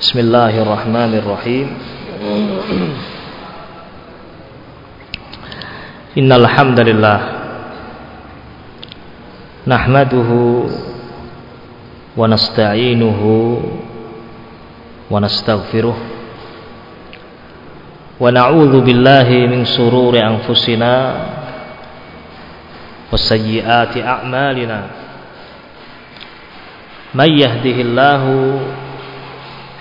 Bismillahirrahmanirrahim. Innal hamdalillah nahmaduhu wa nasta'inuhu wa nastaghfiruh. Wa na'udzu billahi min sururi anfusina wa sayyiati a'malina. May yahdihillahu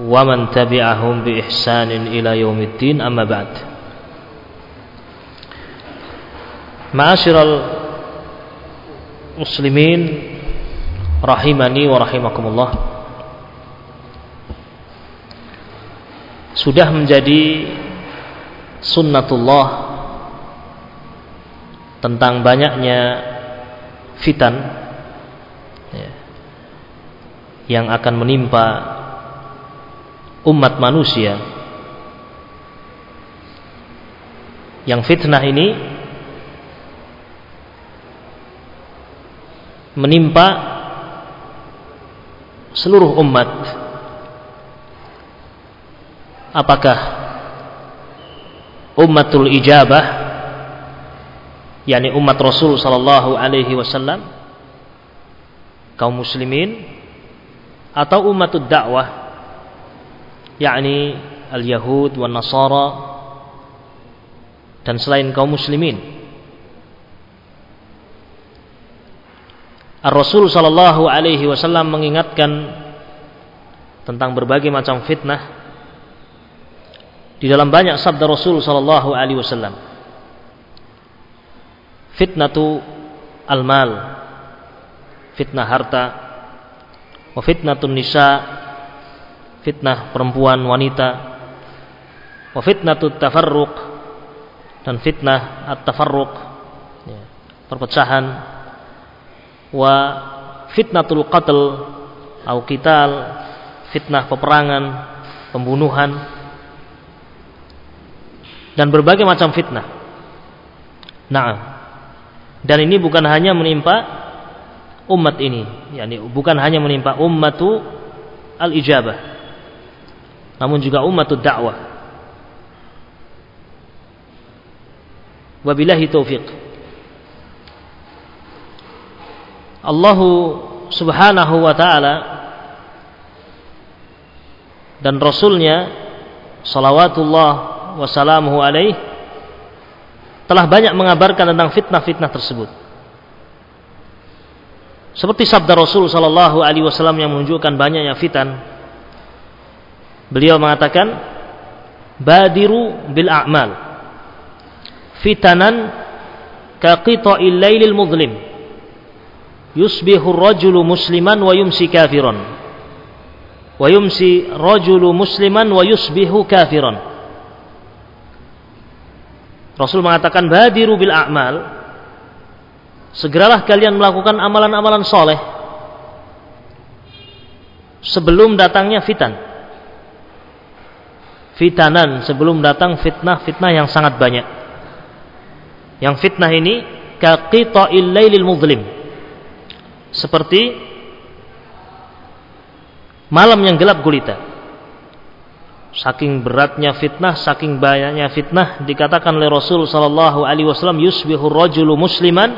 wa man tabi'ahum bi ihsanin ila yaumiddin amma ba'd. Ma'asyiral muslimin rahimani wa rahimakumullah. Sudah menjadi sunnatullah tentang banyaknya fitan ya, yang akan menimpa umat manusia. Yang fitnah ini menimpa seluruh umat. Apakah ummatul ijabah yakni umat Rasul sallallahu alaihi wasallam kaum muslimin atau umatud dakwah yakni al-Yahud wan Nasara dan selain kaum muslimin. Ar-Rasul sallallahu alaihi wasallam mengingatkan tentang berbagai macam fitnah di dalam banyak sabda Rasul sallallahu alaihi wasallam. Fitnatu al-mal, fitnah harta, wa fitnatun nisa, fitnah perempuan wanita wa fitnatut tafarruq dan fitnah at-tafarruq ya, perpecahan wa fitnatul qatl atau qital fitnah peperangan pembunuhan dan berbagai macam fitnah. Nah dan ini bukan hanya menimpa umat ini yakni bukan hanya menimpa ummatu al-ijabah namun juga umatud dakwah. Wabillahi taufiq. Allah Subhanahu wa taala dan Rasulnya salawatullah wassalamuhu alaih telah banyak mengabarkan tentang fitnah-fitnah tersebut. Seperti sabda Rasul sallallahu alaihi wasallam yang menunjukkan banyaknya fitan Beliau mengatakan badiru bil a'mal. Fitanan ka qita'il lailil muzlim. Yusbihu rajulu musliman wa yumsi kafiran. Wa yumsi rajulu musliman wa yusbihu kafiran. Rasul mengatakan badiru bil a'mal. Segeralah kalian melakukan amalan-amalan soleh sebelum datangnya fitan fitanan sebelum datang fitnah-fitnah yang sangat banyak. Yang fitnah ini kaqita'il lailil muzlim. Seperti malam yang gelap gulita. Saking beratnya fitnah, saking banyaknya fitnah dikatakan oleh Rasul sallallahu alaihi wasallam yusbihu rajulu musliman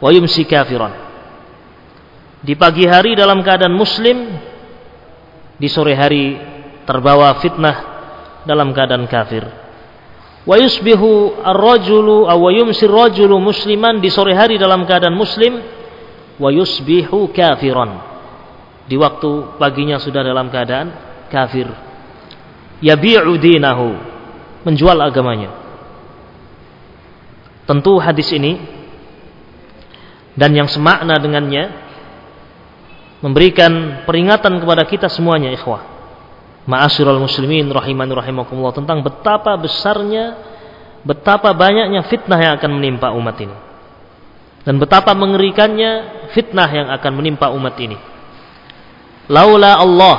wa yumsi kafiran. Di pagi hari dalam keadaan muslim, di sore hari terbawa fitnah dalam keadaan kafir. Wa yusbihu ar-rajulu aw yumsi ar-rajulu musliman di sore hari dalam keadaan muslim wa yusbihu kafiran. Di waktu paginya sudah dalam keadaan kafir. Yabi'u dinahu, menjual agamanya. Tentu hadis ini dan yang semakna dengannya memberikan peringatan kepada kita semuanya ikhwah Ma'asyiral muslimin rahimani rahimakumullah tentang betapa besarnya betapa banyaknya fitnah yang akan menimpa umat ini. Dan betapa mengerikannya fitnah yang akan menimpa umat ini. Laula Allah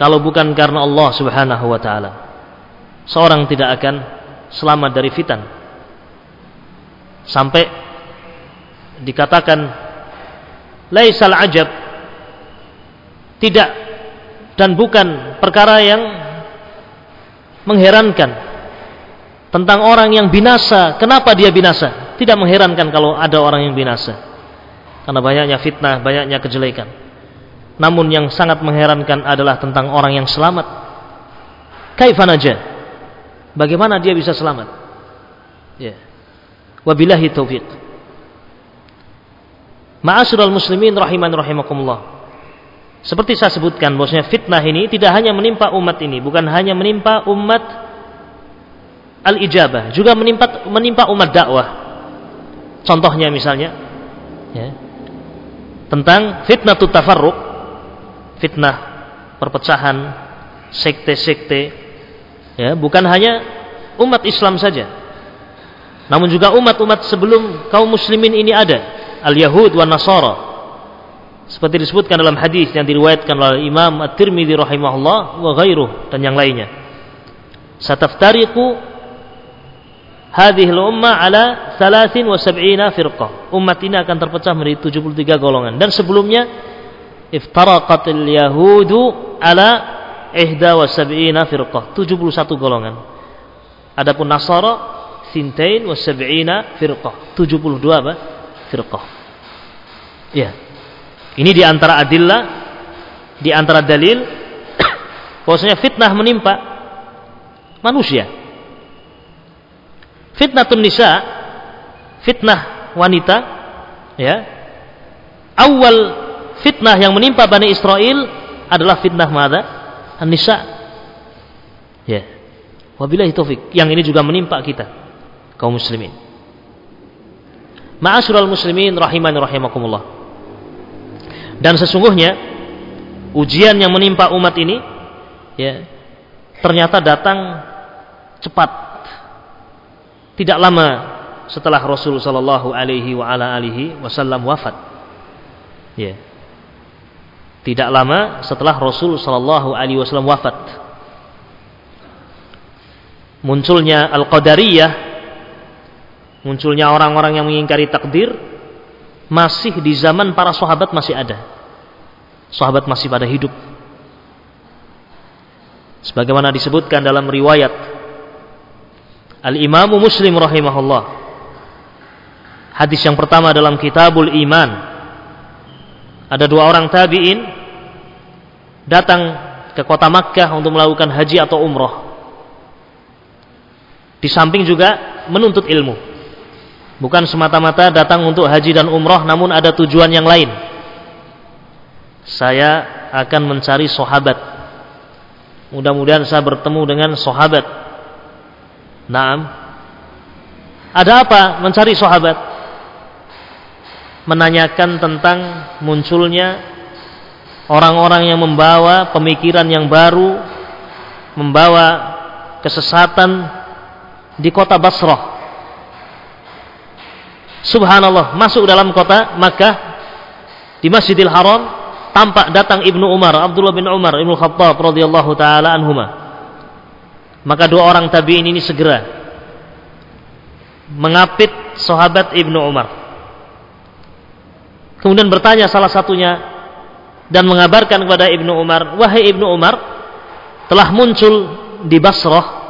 kalau bukan karena Allah Subhanahu wa taala seorang tidak akan selamat dari fitan. Sampai dikatakan laisal ajab tidak dan bukan perkara yang mengherankan tentang orang yang binasa. Kenapa dia binasa? Tidak mengherankan kalau ada orang yang binasa. Karena banyaknya fitnah, banyaknya kejelekan. Namun yang sangat mengherankan adalah tentang orang yang selamat. Kaifanaja? Bagaimana dia bisa selamat? Ya. Wabillahi taufiq. Ma'asyiral muslimin rahiman rahimakumullah. Seperti saya sebutkan bahwasanya fitnah ini tidak hanya menimpa umat ini, bukan hanya menimpa umat al-ijabah, juga menimpa menimpa umat dakwah. Contohnya misalnya ya, tentang fitnah tafarruq, fitnah perpecahan, sekte-sekte ya, bukan hanya umat Islam saja. Namun juga umat-umat sebelum kaum muslimin ini ada al-Yahud wa Nasara. Seperti disebutkan dalam hadis yang diriwayatkan oleh Imam At-Tirmidzi rahimahullah wa ghairuh dan yang lainnya. Sataftariqu hadhihi al-umma ala 73 firqah. Umat ini akan terpecah menjadi 73 golongan dan sebelumnya iftaraqat al-yahudu ala 71 firqah, 71 golongan. Adapun Nasara sintain wa sab'ina firqah, 72 apa? Firqah. Ya. Ini di antara adillah, di antara dalil bahwasanya fitnah menimpa manusia. Fitnah nisa, fitnah wanita, ya. Awal fitnah yang menimpa Bani Israel adalah fitnah mana? An-nisa. Ya. Wabillahi taufik. Yang ini juga menimpa kita kaum muslimin. Ma'asyiral muslimin rahimani rahimakumullah. Dan sesungguhnya ujian yang menimpa umat ini ya ternyata datang cepat. Tidak lama setelah Rasul sallallahu alaihi wa ala alihi wasallam wafat. Ya. Tidak lama setelah Rasul sallallahu alaihi wasallam wafat. Munculnya Al-Qadariyah, munculnya orang-orang yang mengingkari takdir masih di zaman para sahabat masih ada. Sahabat masih pada hidup. Sebagaimana disebutkan dalam riwayat Al-Imam Muslim rahimahullah. Hadis yang pertama dalam Kitabul Iman. Ada dua orang tabi'in datang ke kota Makkah untuk melakukan haji atau umroh. Di samping juga menuntut ilmu. Bukan semata-mata datang untuk haji dan umroh namun ada tujuan yang lain. Saya akan mencari sahabat. Mudah-mudahan saya bertemu dengan sahabat. Naam. Ada apa mencari sahabat? Menanyakan tentang munculnya orang-orang yang membawa pemikiran yang baru, membawa kesesatan di kota Basrah Subhanallah masuk dalam kota Makkah di Masjidil Haram tampak datang Ibnu Umar Abdullah bin Umar Ibnu Khattab radhiyallahu taala anhuma. Maka dua orang tabi'in ini segera mengapit sahabat Ibnu Umar. Kemudian bertanya salah satunya dan mengabarkan kepada Ibnu Umar wahai Ibnu Umar telah muncul di Basrah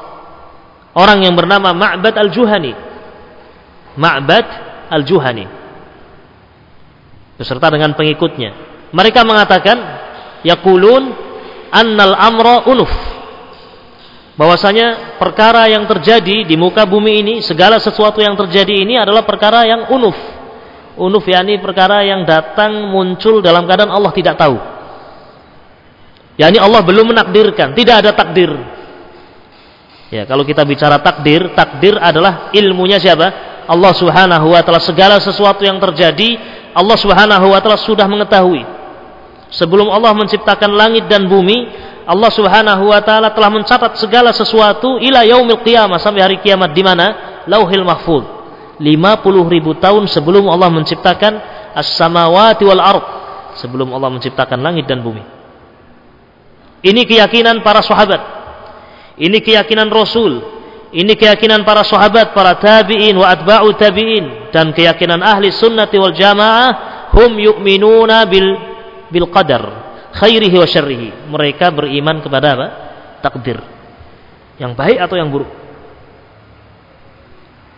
orang yang bernama Ma'bad al-Juhani. Ma'bad Al-Juhani. Beserta dengan pengikutnya. Mereka mengatakan yaqulun annal amra unuf. Bahwasanya perkara yang terjadi di muka bumi ini, segala sesuatu yang terjadi ini adalah perkara yang unuf. Unuf yakni perkara yang datang muncul dalam keadaan Allah tidak tahu. yakni Allah belum menakdirkan, tidak ada takdir. Ya, kalau kita bicara takdir, takdir adalah ilmunya siapa? Allah Subhanahu wa taala segala sesuatu yang terjadi Allah Subhanahu wa taala sudah mengetahui. Sebelum Allah menciptakan langit dan bumi, Allah Subhanahu wa taala telah mencatat segala sesuatu ila yaumil qiyamah sampai hari kiamat di mana? Lauhil Mahfuz. 50 ribu tahun sebelum Allah menciptakan as-samawati wal ard, sebelum Allah menciptakan langit dan bumi. Ini keyakinan para sahabat. Ini keyakinan Rasul. Ini keyakinan para sahabat, para tabi'in wa atba'u tabi'in dan keyakinan ahli sunnati wal jamaah hum yu'minuna bil bil qadar khairihi wa syarrihi. Mereka beriman kepada apa? Takdir. Yang baik atau yang buruk.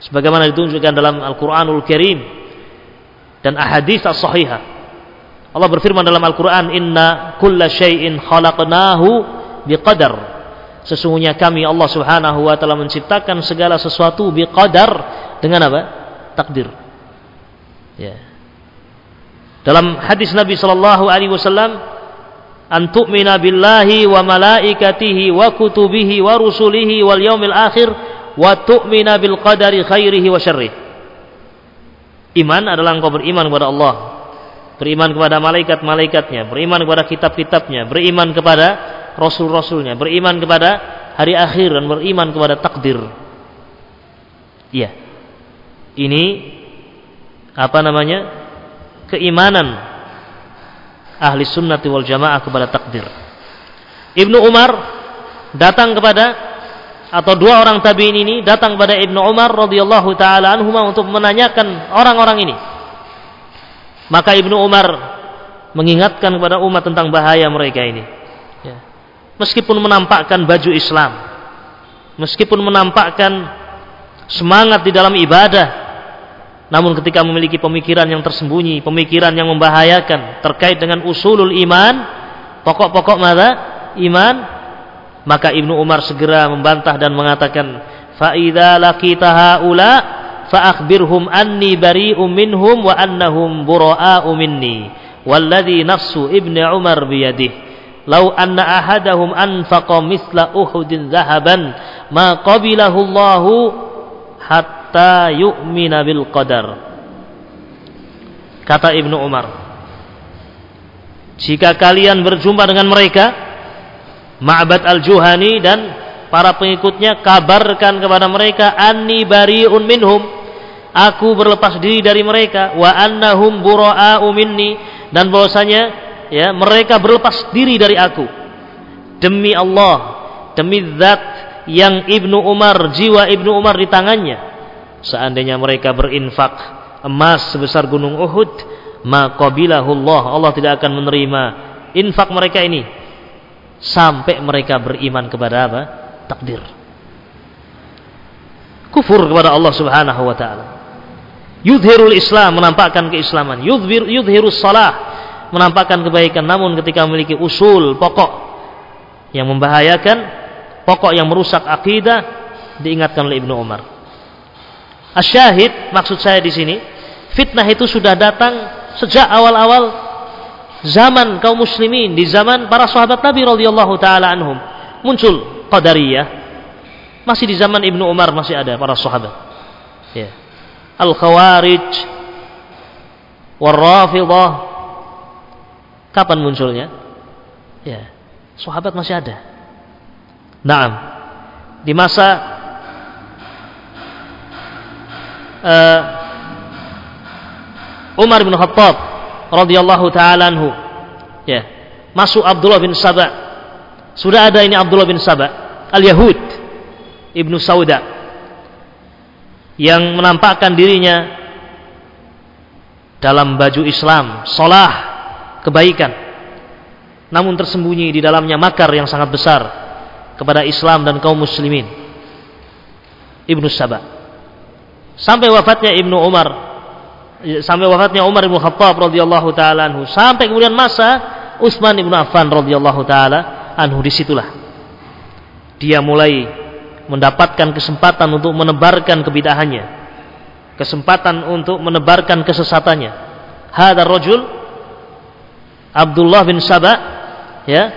Sebagaimana ditunjukkan dalam Al-Qur'anul Karim dan ahadits as-sahihah. Allah berfirman dalam Al-Qur'an, "Inna kulla syai'in khalaqnahu biqadar." Sesungguhnya kami Allah Subhanahu wa taala menciptakan segala sesuatu biqadar dengan apa? Takdir. Ya. Dalam hadis Nabi sallallahu alaihi wasallam, "An tu'mina billahi wa malaikatihi wa kutubihi wa rusulihi wal yaumil akhir wa tu'mina bil qadari khairihi wa syarrih." Iman adalah engkau beriman kepada Allah, beriman kepada malaikat-malaikatnya, beriman kepada kitab-kitabnya, beriman kepada rasul-rasulnya, beriman kepada hari akhir dan beriman kepada takdir. Iya. Ini apa namanya? Keimanan ahli sunnati wal jamaah kepada takdir. Ibnu Umar datang kepada atau dua orang tabiin ini datang kepada Ibnu Umar radhiyallahu taala anhuma untuk menanyakan orang-orang ini. Maka Ibnu Umar mengingatkan kepada umat tentang bahaya mereka ini. Ya. Meskipun menampakkan baju Islam, meskipun menampakkan semangat di dalam ibadah, namun ketika memiliki pemikiran yang tersembunyi, pemikiran yang membahayakan terkait dengan usulul iman, pokok-pokok mata iman, maka Ibnu Umar segera membantah dan mengatakan, "Fa idza laqita haula anni bari'um minhum wa annahum bura'a'u minni." Walladhi nafsu Ibnu Umar biyadihi Lau anna ahadahum anfaqa misla Uhudin zahaban ma qabilahu Allahu hatta hatta yu'mina bil qadar. Kata Ibnu Umar, jika kalian berjumpa dengan mereka, Ma'bad al-Juhani dan para pengikutnya kabarkan kepada mereka anni bariun minhum. Aku berlepas diri dari mereka wa annahum bura'u minni. Dan bahwasanya ya mereka berlepas diri dari aku. Demi Allah demi zat yang Ibnu Umar jiwa Ibnu Umar di tangannya seandainya mereka berinfak emas sebesar gunung Uhud maka Allah Allah tidak akan menerima infak mereka ini. Sampai mereka beriman kepada apa? Takdir. Kufur kepada Allah Subhanahu wa taala. Yudhirul Islam menampakkan keislaman. Yudhir yudhirus salah menampakkan kebaikan. Namun ketika memiliki usul pokok yang membahayakan pokok yang merusak akidah diingatkan oleh Ibnu Umar Asyahid maksud saya di sini, fitnah itu sudah datang sejak awal-awal zaman kaum muslimin di zaman para sahabat Nabi radhiyallahu taala anhum. Muncul qadariyah. Masih di zaman Ibnu Umar masih ada para sahabat. Ya. Al-Khawarij War-Rafidah Kapan munculnya? Ya. Sahabat masih ada. Naam. Di masa uh, Umar bin Khattab radhiyallahu taala anhu. Ya. Masuk Abdullah bin Saba. Sudah ada ini Abdullah bin Saba. al-Yahud ibnu Sauda. Yang menampakkan dirinya dalam baju Islam solah kebaikan. Namun tersembunyi di dalamnya makar yang sangat besar kepada Islam dan kaum muslimin. Ibnu Saba sampai wafatnya Ibnu Umar. Sampai wafatnya Umar bin Khattab radhiyallahu taala anhu. Sampai kemudian masa Utsman bin Affan radhiyallahu taala anhu di situlah. Dia mulai mendapatkan kesempatan untuk menebarkan kebidahannya. Kesempatan untuk menebarkan kesesatannya. Hadar rajul Abdullah bin Saba ya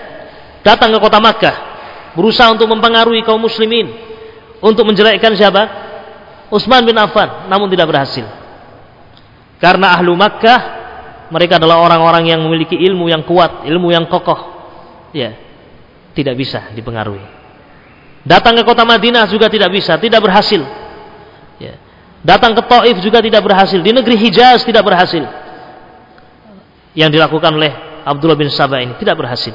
datang ke kota Makkah berusaha untuk mempengaruhi kaum muslimin. Untuk menjelekkan siapa Utsman bin Affan namun tidak berhasil. Karena ahlu Makkah mereka adalah orang-orang yang memiliki ilmu yang kuat, ilmu yang kokoh. Ya. Tidak bisa dipengaruhi. Datang ke kota Madinah juga tidak bisa, tidak berhasil. Ya. Datang ke Taif juga tidak berhasil. Di negeri Hijaz tidak berhasil. Yang dilakukan oleh Abdullah bin Sabah ini tidak berhasil.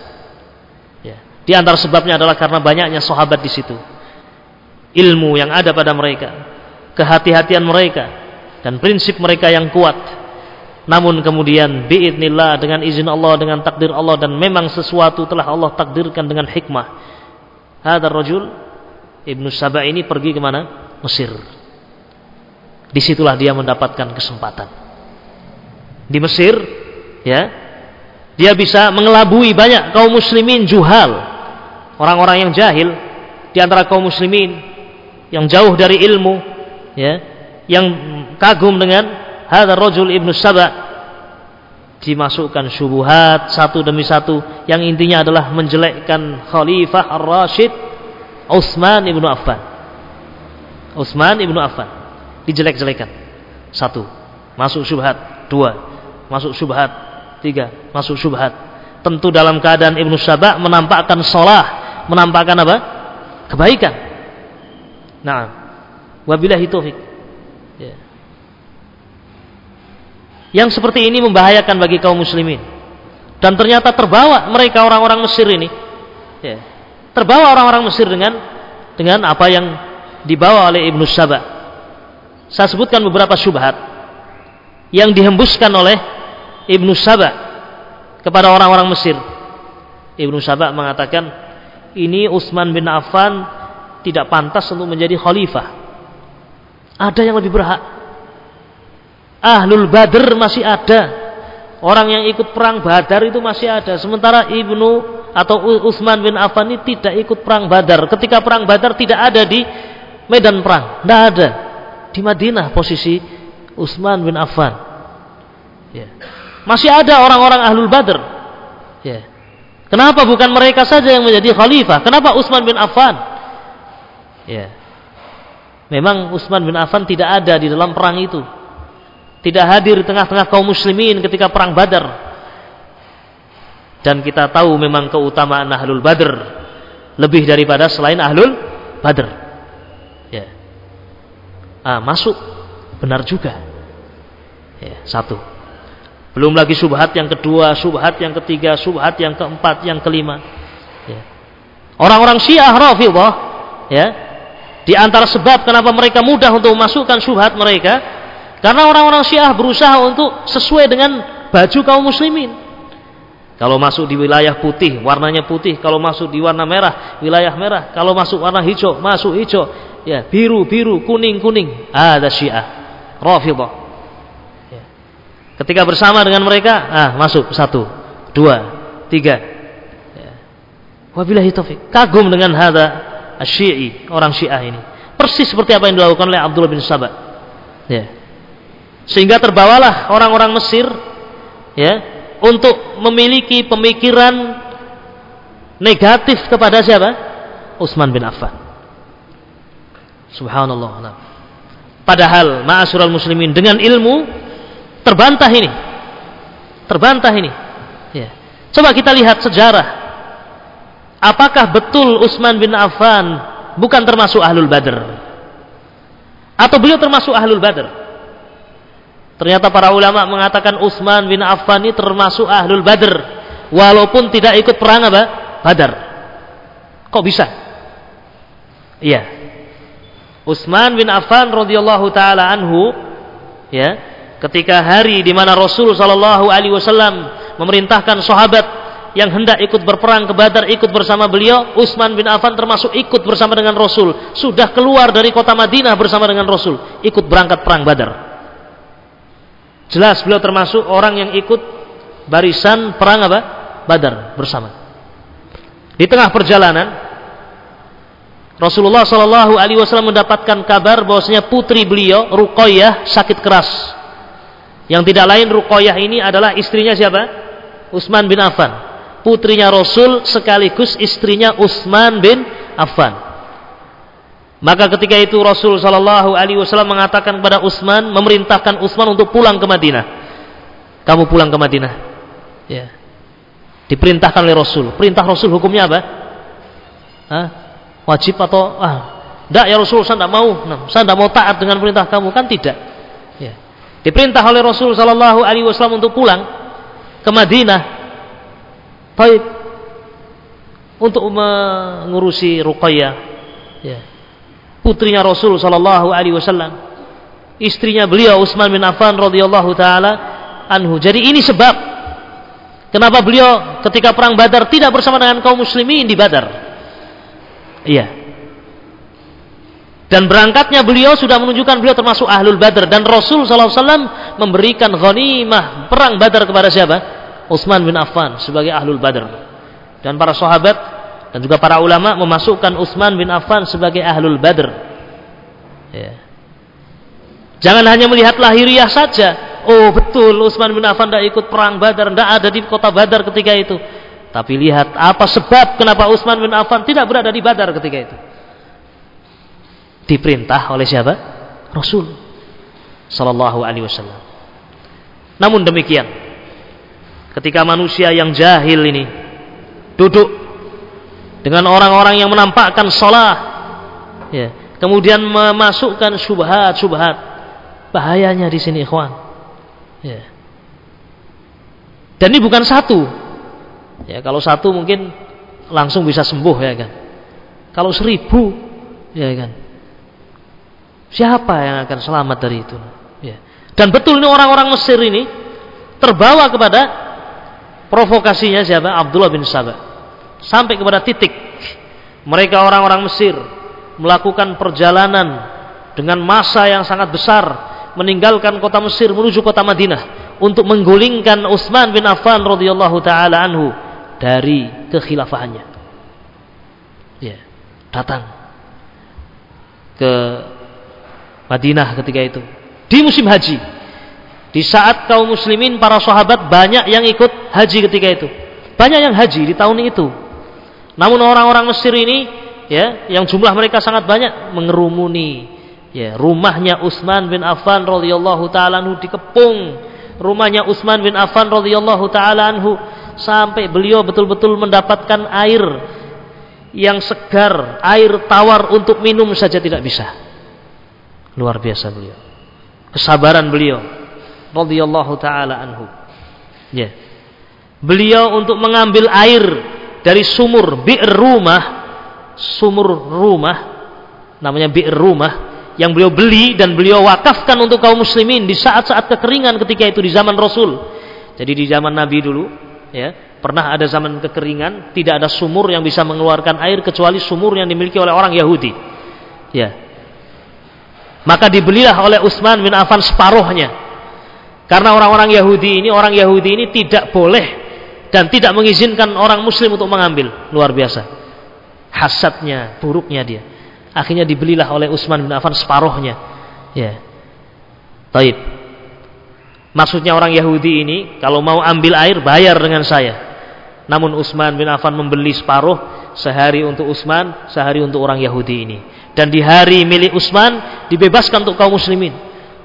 Ya. Di antara sebabnya adalah karena banyaknya sahabat di situ. Ilmu yang ada pada mereka, kehati-hatian mereka, dan prinsip mereka yang kuat. Namun kemudian biidnillah dengan izin Allah dengan takdir Allah dan memang sesuatu telah Allah takdirkan dengan hikmah. Hadar rajul Ibnu Sabah ini pergi ke mana? Mesir. Di situlah dia mendapatkan kesempatan. Di Mesir, ya, dia bisa mengelabui banyak kaum muslimin juhal, orang-orang yang jahil di antara kaum muslimin yang jauh dari ilmu, ya, yang kagum dengan hadar rajul Ibnu Sabah dimasukkan syubuhat satu demi satu yang intinya adalah menjelekkan Khalifah Ar-Rashid Utsman ibnu Affan. Utsman ibnu Affan dijelek-jelekan. Satu, masuk syubhat. Dua, masuk syubhat. Tiga, masuk syubhat. Tentu dalam keadaan Ibnu Sabah menampakkan sholah, menampakkan apa? Kebaikan. Nah, wabillahi taufik. Ya. Yang seperti ini membahayakan bagi kaum muslimin. Dan ternyata terbawa mereka orang-orang Mesir ini. Ya terbawa orang-orang Mesir dengan dengan apa yang dibawa oleh Ibnu Saba. Saya sebutkan beberapa syubhat yang dihembuskan oleh Ibnu Saba kepada orang-orang Mesir. Ibnu Saba mengatakan ini Utsman bin Affan tidak pantas untuk menjadi khalifah. Ada yang lebih berhak. Ahlul Badr masih ada. Orang yang ikut perang Badar itu masih ada. Sementara Ibnu atau Utsman bin Affan ini tidak ikut perang Badar. Ketika perang Badar tidak ada di medan perang, tidak ada. Di Madinah posisi Utsman bin Affan. Ya. Masih ada orang-orang ahlul Badar. Ya. Kenapa bukan mereka saja yang menjadi khalifah? Kenapa Utsman bin Affan? Ya. Memang Utsman bin Affan tidak ada di dalam perang itu. Tidak hadir di tengah-tengah kaum muslimin ketika perang Badar. Dan kita tahu memang keutamaan ahlul badr lebih daripada selain ahlul badr. Ya. Ah, masuk. Benar juga. Ya, satu. Belum lagi subhat yang kedua subhat yang ketiga subhat yang keempat yang kelima. Ya. orang-orang syiah rafidah ya di antara sebab kenapa mereka mudah untuk memasukkan subhat mereka karena orang-orang syiah berusaha untuk sesuai dengan baju kaum muslimin kalau masuk di wilayah putih, warnanya putih. Kalau masuk di warna merah, wilayah merah. Kalau masuk warna hijau, masuk hijau. Ya, biru, biru, kuning, kuning. Ada Syiah, Rafidah. Ya. Ketika bersama dengan mereka, ah masuk satu, dua, tiga. Ya. Wabillahi taufik. Kagum dengan hada Syi'i, orang Syiah ini. Persis seperti apa yang dilakukan oleh Abdullah bin Sabah. Ya. Sehingga terbawalah orang-orang Mesir ya untuk memiliki pemikiran negatif kepada siapa? Utsman bin Affan. Subhanallah. Padahal ma'asyiral muslimin dengan ilmu terbantah ini. Terbantah ini. Ya. Coba kita lihat sejarah. Apakah betul Utsman bin Affan bukan termasuk ahlul Badr? Atau beliau termasuk ahlul Badr? Ternyata para ulama mengatakan Utsman bin Affan ini termasuk ahlul Badr walaupun tidak ikut perang apa? Badar. Kok bisa? Iya. Utsman bin Affan radhiyallahu taala anhu ya, ketika hari di mana Rasul sallallahu alaihi wasallam memerintahkan sahabat yang hendak ikut berperang ke Badar ikut bersama beliau, Utsman bin Affan termasuk ikut bersama dengan Rasul. Sudah keluar dari kota Madinah bersama dengan Rasul, ikut berangkat perang Badar. Jelas beliau termasuk orang yang ikut barisan perang apa? Badar bersama. Di tengah perjalanan Rasulullah Shallallahu Alaihi Wasallam mendapatkan kabar bahwasanya putri beliau Ruqayyah sakit keras. Yang tidak lain Ruqayyah ini adalah istrinya siapa? Utsman bin Affan. Putrinya Rasul sekaligus istrinya Utsman bin Affan. Maka ketika itu Rasul Shallallahu Alaihi Wasallam mengatakan kepada Utsman, memerintahkan Utsman untuk pulang ke Madinah. Kamu pulang ke Madinah. Ya. Diperintahkan oleh Rasul. Perintah Rasul hukumnya apa? Hah? Wajib atau ah, tidak ya Rasul saya tidak mau. Nah, saya tidak mau taat dengan perintah kamu kan tidak. Ya. Diperintah oleh Rasul Shallallahu Alaihi Wasallam untuk pulang ke Madinah. Baik. Untuk mengurusi Ruqayyah. Ya. Putrinya Rasul Shallallahu Alaihi Wasallam. Istrinya beliau Utsman bin Affan radhiyallahu taala anhu. Jadi ini sebab kenapa beliau ketika perang Badar tidak bersama dengan kaum muslimin di Badar. Iya. Dan berangkatnya beliau sudah menunjukkan beliau termasuk ahlul badar dan Rasul SAW memberikan ghanimah perang badar kepada siapa? Utsman bin Affan sebagai ahlul badar. Dan para sahabat dan juga para ulama memasukkan Utsman bin Affan sebagai ahlul badar. Ya. Jangan hanya melihat lahiriah saja. Oh betul Utsman bin Affan tidak ikut perang badar, tidak ada di kota badar ketika itu. Tapi lihat apa sebab kenapa Utsman bin Affan tidak berada di Badar ketika itu. Diperintah oleh siapa? Rasul sallallahu alaihi wasallam. Namun demikian, ketika manusia yang jahil ini duduk dengan orang-orang yang menampakkan sholat, ya, kemudian memasukkan subhat-subhat, bahayanya di sini, ikhwan. Ya. Dan ini bukan satu, Ya, kalau satu mungkin langsung bisa sembuh ya kan. Kalau seribu, ya kan. Siapa yang akan selamat dari itu? Ya. Dan betul ini orang-orang Mesir ini terbawa kepada provokasinya siapa? Abdullah bin Sabah. Sampai kepada titik mereka orang-orang Mesir melakukan perjalanan dengan masa yang sangat besar meninggalkan kota Mesir menuju kota Madinah untuk menggulingkan Utsman bin Affan radhiyallahu taala anhu dari kekhilafahannya. Ya, datang ke Madinah ketika itu di musim haji. Di saat kaum muslimin para sahabat banyak yang ikut haji ketika itu. Banyak yang haji di tahun itu. Namun orang-orang Mesir ini ya, yang jumlah mereka sangat banyak mengerumuni ya, rumahnya Utsman bin Affan radhiyallahu taala anhu dikepung. Rumahnya Utsman bin Affan radhiyallahu taala anhu sampai beliau betul-betul mendapatkan air yang segar, air tawar untuk minum saja tidak bisa. Luar biasa beliau. Kesabaran beliau radhiyallahu taala anhu. Ya. Beliau untuk mengambil air dari sumur bi'r rumah, sumur rumah namanya bi'r rumah yang beliau beli dan beliau wakafkan untuk kaum muslimin di saat-saat kekeringan ketika itu di zaman Rasul. Jadi di zaman Nabi dulu ya pernah ada zaman kekeringan tidak ada sumur yang bisa mengeluarkan air kecuali sumur yang dimiliki oleh orang Yahudi ya maka dibelilah oleh Utsman bin Affan separuhnya karena orang-orang Yahudi ini orang Yahudi ini tidak boleh dan tidak mengizinkan orang muslim untuk mengambil luar biasa hasadnya buruknya dia akhirnya dibelilah oleh Utsman bin Affan separuhnya ya Taib Maksudnya orang Yahudi ini kalau mau ambil air bayar dengan saya. Namun Utsman bin Affan membeli separuh sehari untuk Utsman, sehari untuk orang Yahudi ini. Dan di hari milik Utsman dibebaskan untuk kaum muslimin.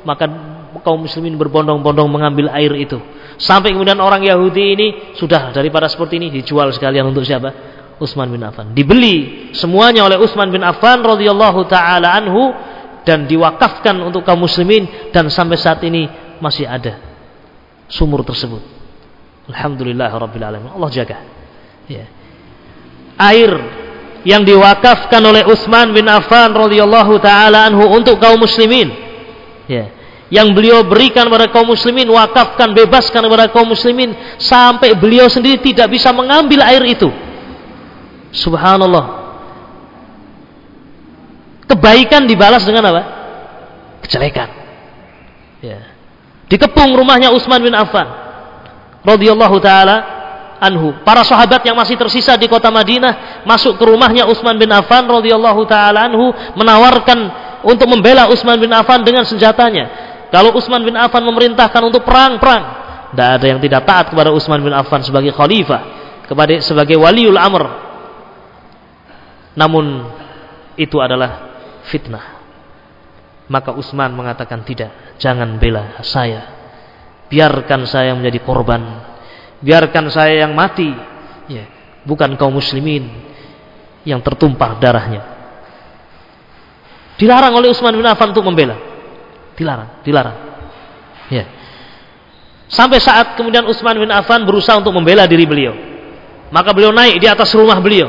Maka kaum muslimin berbondong-bondong mengambil air itu. Sampai kemudian orang Yahudi ini sudah daripada seperti ini dijual sekalian untuk siapa? Utsman bin Affan. Dibeli semuanya oleh Utsman bin Affan radhiyallahu taala anhu dan diwakafkan untuk kaum muslimin dan sampai saat ini masih ada sumur tersebut. Alhamdulillah rabbil alamin. Allah jaga. Ya. Air yang diwakafkan oleh Utsman bin Affan radhiyallahu taala anhu untuk kaum muslimin. Ya. Yang beliau berikan kepada kaum muslimin, wakafkan, bebaskan kepada kaum muslimin sampai beliau sendiri tidak bisa mengambil air itu. Subhanallah. Kebaikan dibalas dengan apa? Kejelekan. Ya dikepung rumahnya Utsman bin Affan radhiyallahu taala anhu. Para sahabat yang masih tersisa di kota Madinah masuk ke rumahnya Utsman bin Affan radhiyallahu taala anhu menawarkan untuk membela Utsman bin Affan dengan senjatanya. Kalau Utsman bin Affan memerintahkan untuk perang, perang. Tidak ada yang tidak taat kepada Utsman bin Affan sebagai khalifah, kepada sebagai waliul amr. Namun itu adalah fitnah. Maka Utsman mengatakan tidak, jangan bela saya. Biarkan saya menjadi korban. Biarkan saya yang mati. Ya, bukan kaum muslimin yang tertumpah darahnya. Dilarang oleh Utsman bin Affan untuk membela. Dilarang, dilarang. Ya. Sampai saat kemudian Utsman bin Affan berusaha untuk membela diri beliau. Maka beliau naik di atas rumah beliau.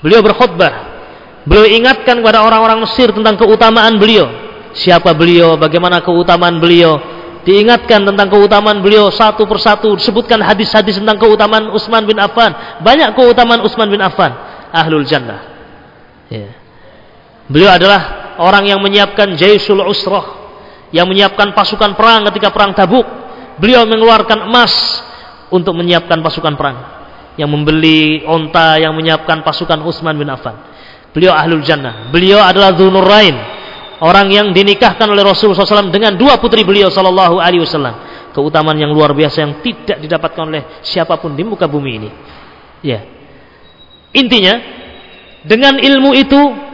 Beliau berkhutbah. Beliau ingatkan kepada orang-orang Mesir tentang keutamaan beliau. Siapa beliau, bagaimana keutamaan beliau. Diingatkan tentang keutamaan beliau satu persatu. Disebutkan hadis-hadis tentang keutamaan Utsman bin Affan. Banyak keutamaan Utsman bin Affan. Ahlul Jannah. Ya. Beliau adalah orang yang menyiapkan Jaisul Usrah yang menyiapkan pasukan perang ketika perang Tabuk. Beliau mengeluarkan emas untuk menyiapkan pasukan perang. Yang membeli onta yang menyiapkan pasukan Utsman bin Affan. Beliau ahlul jannah. Beliau adalah Dzunurain. Orang yang dinikahkan oleh Rasulullah SAW dengan dua putri beliau Sallallahu Alaihi Wasallam. Keutamaan yang luar biasa yang tidak didapatkan oleh siapa pun di muka bumi ini. Ya. Intinya, dengan ilmu itu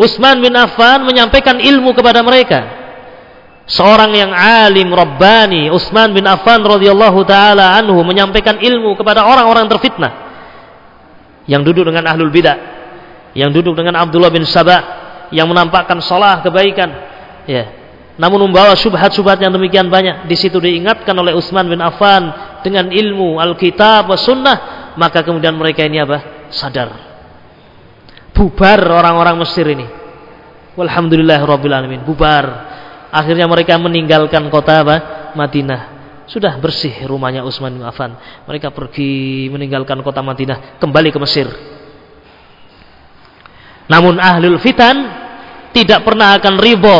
Utsman bin Affan menyampaikan ilmu kepada mereka. Seorang yang alim rabbani Utsman bin Affan radhiyallahu taala anhu menyampaikan ilmu kepada orang-orang terfitnah. Yang duduk dengan ahlul bidah yang duduk dengan Abdullah bin Sabah yang menampakkan salah kebaikan. Ya. Namun membawa subhat-subhat yang demikian banyak di situ diingatkan oleh Utsman bin Affan dengan ilmu Alkitab wa sunnah maka kemudian mereka ini apa? Sadar bubar orang-orang Mesir ini walhamdulillah rabbil alamin bubar Akhirnya mereka meninggalkan kota apa? Madinah. Sudah bersih rumahnya Utsman bin Affan. Mereka pergi meninggalkan kota Madinah, kembali ke Mesir. Namun ahlul fitan tidak pernah akan ribo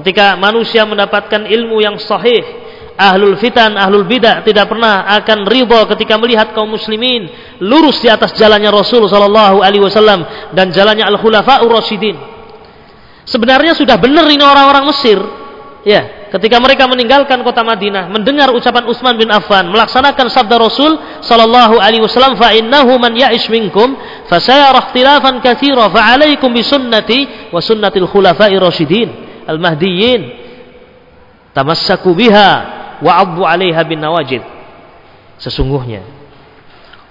ketika manusia mendapatkan ilmu yang sahih. Ahlul fitan, ahlul bidah tidak pernah akan ribo ketika melihat kaum muslimin lurus di atas jalannya Rasul sallallahu alaihi wasallam dan jalannya al-khulafa'ur rasyidin. Sebenarnya sudah benar ini orang-orang Mesir. Ya, ketika mereka meninggalkan kota Madinah, mendengar ucapan Utsman bin Affan, melaksanakan sabda Rasul sallallahu alaihi wasallam, "Fa innahu man ya'ish minkum fa sayara ikhtilafan katsira fa 'alaikum bi sunnati wa sunnatil khulafa'i rasyidin al-mahdiyyin tamassaku biha wa 'addu 'alaiha bin nawajid." Sesungguhnya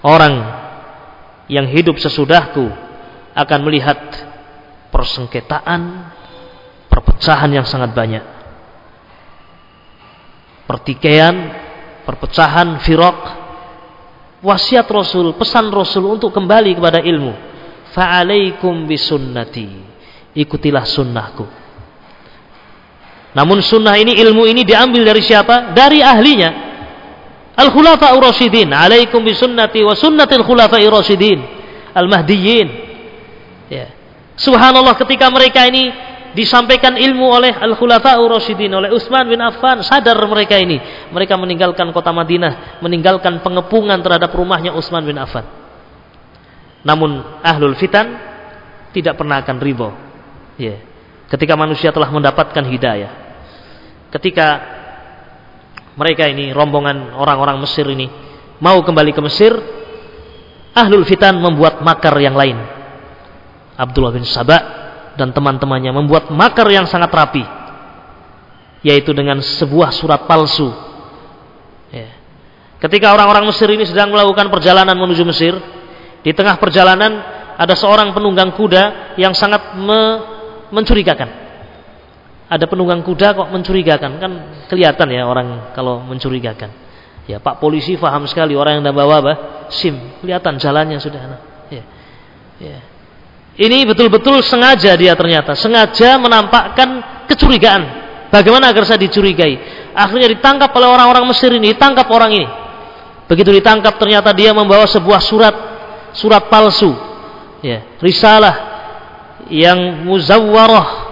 orang yang hidup sesudahku akan melihat persengketaan, perpecahan yang sangat banyak. Pertikaian, perpecahan, firaq, wasiat Rasul, pesan Rasul untuk kembali kepada ilmu. Fa'alaikum bisunnati. Ikutilah sunnahku. Namun sunnah ini, ilmu ini diambil dari siapa? Dari ahlinya. Al-Khulafa'ur Rasyidin. Alaikum bisunnati wa sunnatil khulafa'ir Rasyidin. Al-Mahdiyyin. Ya. Subhanallah ketika mereka ini disampaikan ilmu oleh Al-Khulafa'ur Rasyidin oleh Utsman bin Affan, sadar mereka ini. Mereka meninggalkan kota Madinah, meninggalkan pengepungan terhadap rumahnya Utsman bin Affan. Namun ahlul fitan tidak pernah akan ribo. Ya. Ketika manusia telah mendapatkan hidayah. Ketika mereka ini rombongan orang-orang Mesir ini mau kembali ke Mesir, ahlul fitan membuat makar yang lain. Abdullah bin Sabah dan teman-temannya membuat makar yang sangat rapi yaitu dengan sebuah surat palsu. Ya. ketika orang-orang Mesir ini sedang melakukan perjalanan menuju Mesir di tengah perjalanan ada seorang penunggang kuda yang sangat me mencurigakan ada penunggang kuda kok mencurigakan. Kan kelihatan ya orang kalau mencurigakan. Ya Pak polisi paham sekali orang yang bawa apa? SIM. Kelihatan jalannya sudah ya. Ya. Ini betul-betul sengaja dia ternyata, sengaja menampakkan kecurigaan. Bagaimana agar saya dicurigai? Akhirnya ditangkap oleh orang-orang Mesir ini, ditangkap orang ini. Begitu ditangkap ternyata dia membawa sebuah surat, surat palsu. Ya, risalah yang muzawwarah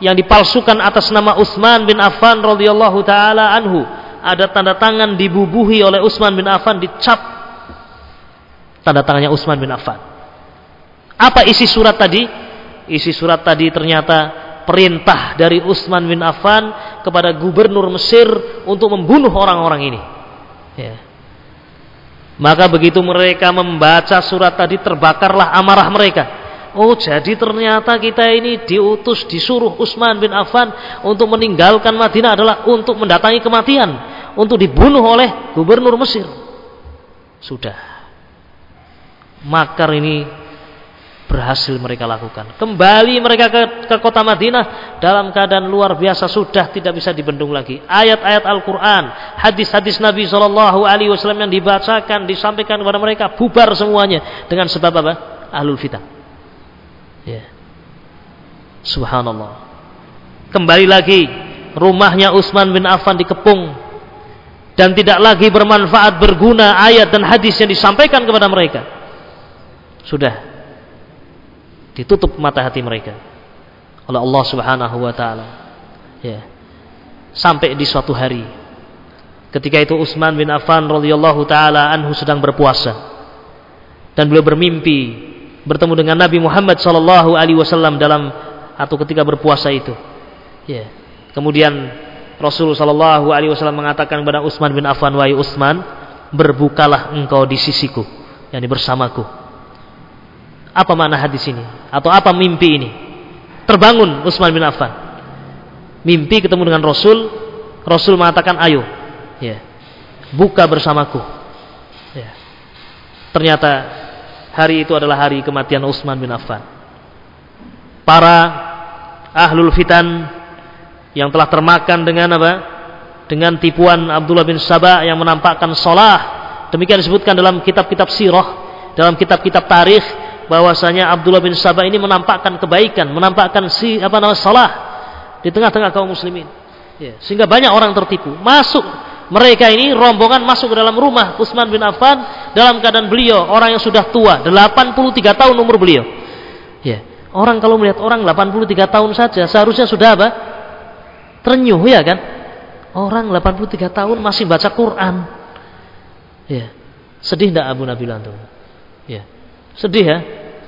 yang dipalsukan atas nama Utsman bin Affan radhiyallahu taala anhu. Ada tanda tangan dibubuhi oleh Utsman bin Affan dicap tanda tangannya Utsman bin Affan. Apa isi surat tadi? Isi surat tadi ternyata perintah dari Utsman bin Affan kepada gubernur Mesir untuk membunuh orang-orang ini. Ya. Maka begitu mereka membaca surat tadi terbakarlah amarah mereka. Oh jadi ternyata kita ini diutus disuruh Utsman bin Affan untuk meninggalkan Madinah adalah untuk mendatangi kematian, untuk dibunuh oleh gubernur Mesir. Sudah. Makar ini berhasil mereka lakukan. Kembali mereka ke, ke kota Madinah dalam keadaan luar biasa sudah tidak bisa dibendung lagi. Ayat-ayat Al-Quran, hadis-hadis Nabi Shallallahu Alaihi Wasallam yang dibacakan, disampaikan kepada mereka bubar semuanya dengan sebab apa? Ahlul fitnah. Ya. Subhanallah. Kembali lagi rumahnya Utsman bin Affan dikepung dan tidak lagi bermanfaat berguna ayat dan hadis yang disampaikan kepada mereka. Sudah ditutup mata hati mereka oleh Allah Subhanahu wa taala. Ya. Sampai di suatu hari ketika itu Utsman bin Affan radhiyallahu taala anhu sedang berpuasa dan beliau bermimpi bertemu dengan Nabi Muhammad sallallahu alaihi wasallam dalam atau ketika berpuasa itu. Ya. Kemudian Rasul sallallahu alaihi wasallam mengatakan kepada Utsman bin Affan, "Wahai Utsman, berbukalah engkau di sisiku, yakni bersamaku." Apa makna hadis ini? Atau apa mimpi ini? Terbangun Utsman bin Affan. Mimpi ketemu dengan Rasul, Rasul mengatakan, "Ayo, ya, buka bersamaku." Ya. Ternyata hari itu adalah hari kematian Utsman bin Affan. Para ahlul fitan yang telah termakan dengan apa? Dengan tipuan Abdullah bin Sabah yang menampakkan solah. Demikian disebutkan dalam kitab-kitab sirah, dalam kitab-kitab tarikh bahwasanya Abdullah bin Sabah ini menampakkan kebaikan, menampakkan si apa namanya salah di tengah-tengah kaum muslimin. Ya, sehingga banyak orang tertipu. Masuk mereka ini rombongan masuk ke dalam rumah Utsman bin Affan dalam keadaan beliau orang yang sudah tua, 83 tahun umur beliau. Ya. Orang kalau melihat orang 83 tahun saja seharusnya sudah apa? Terenyuh ya kan? Orang 83 tahun masih baca Quran. Ya. Sedih tidak Abu Nabil antum? Ya. Sedih ya?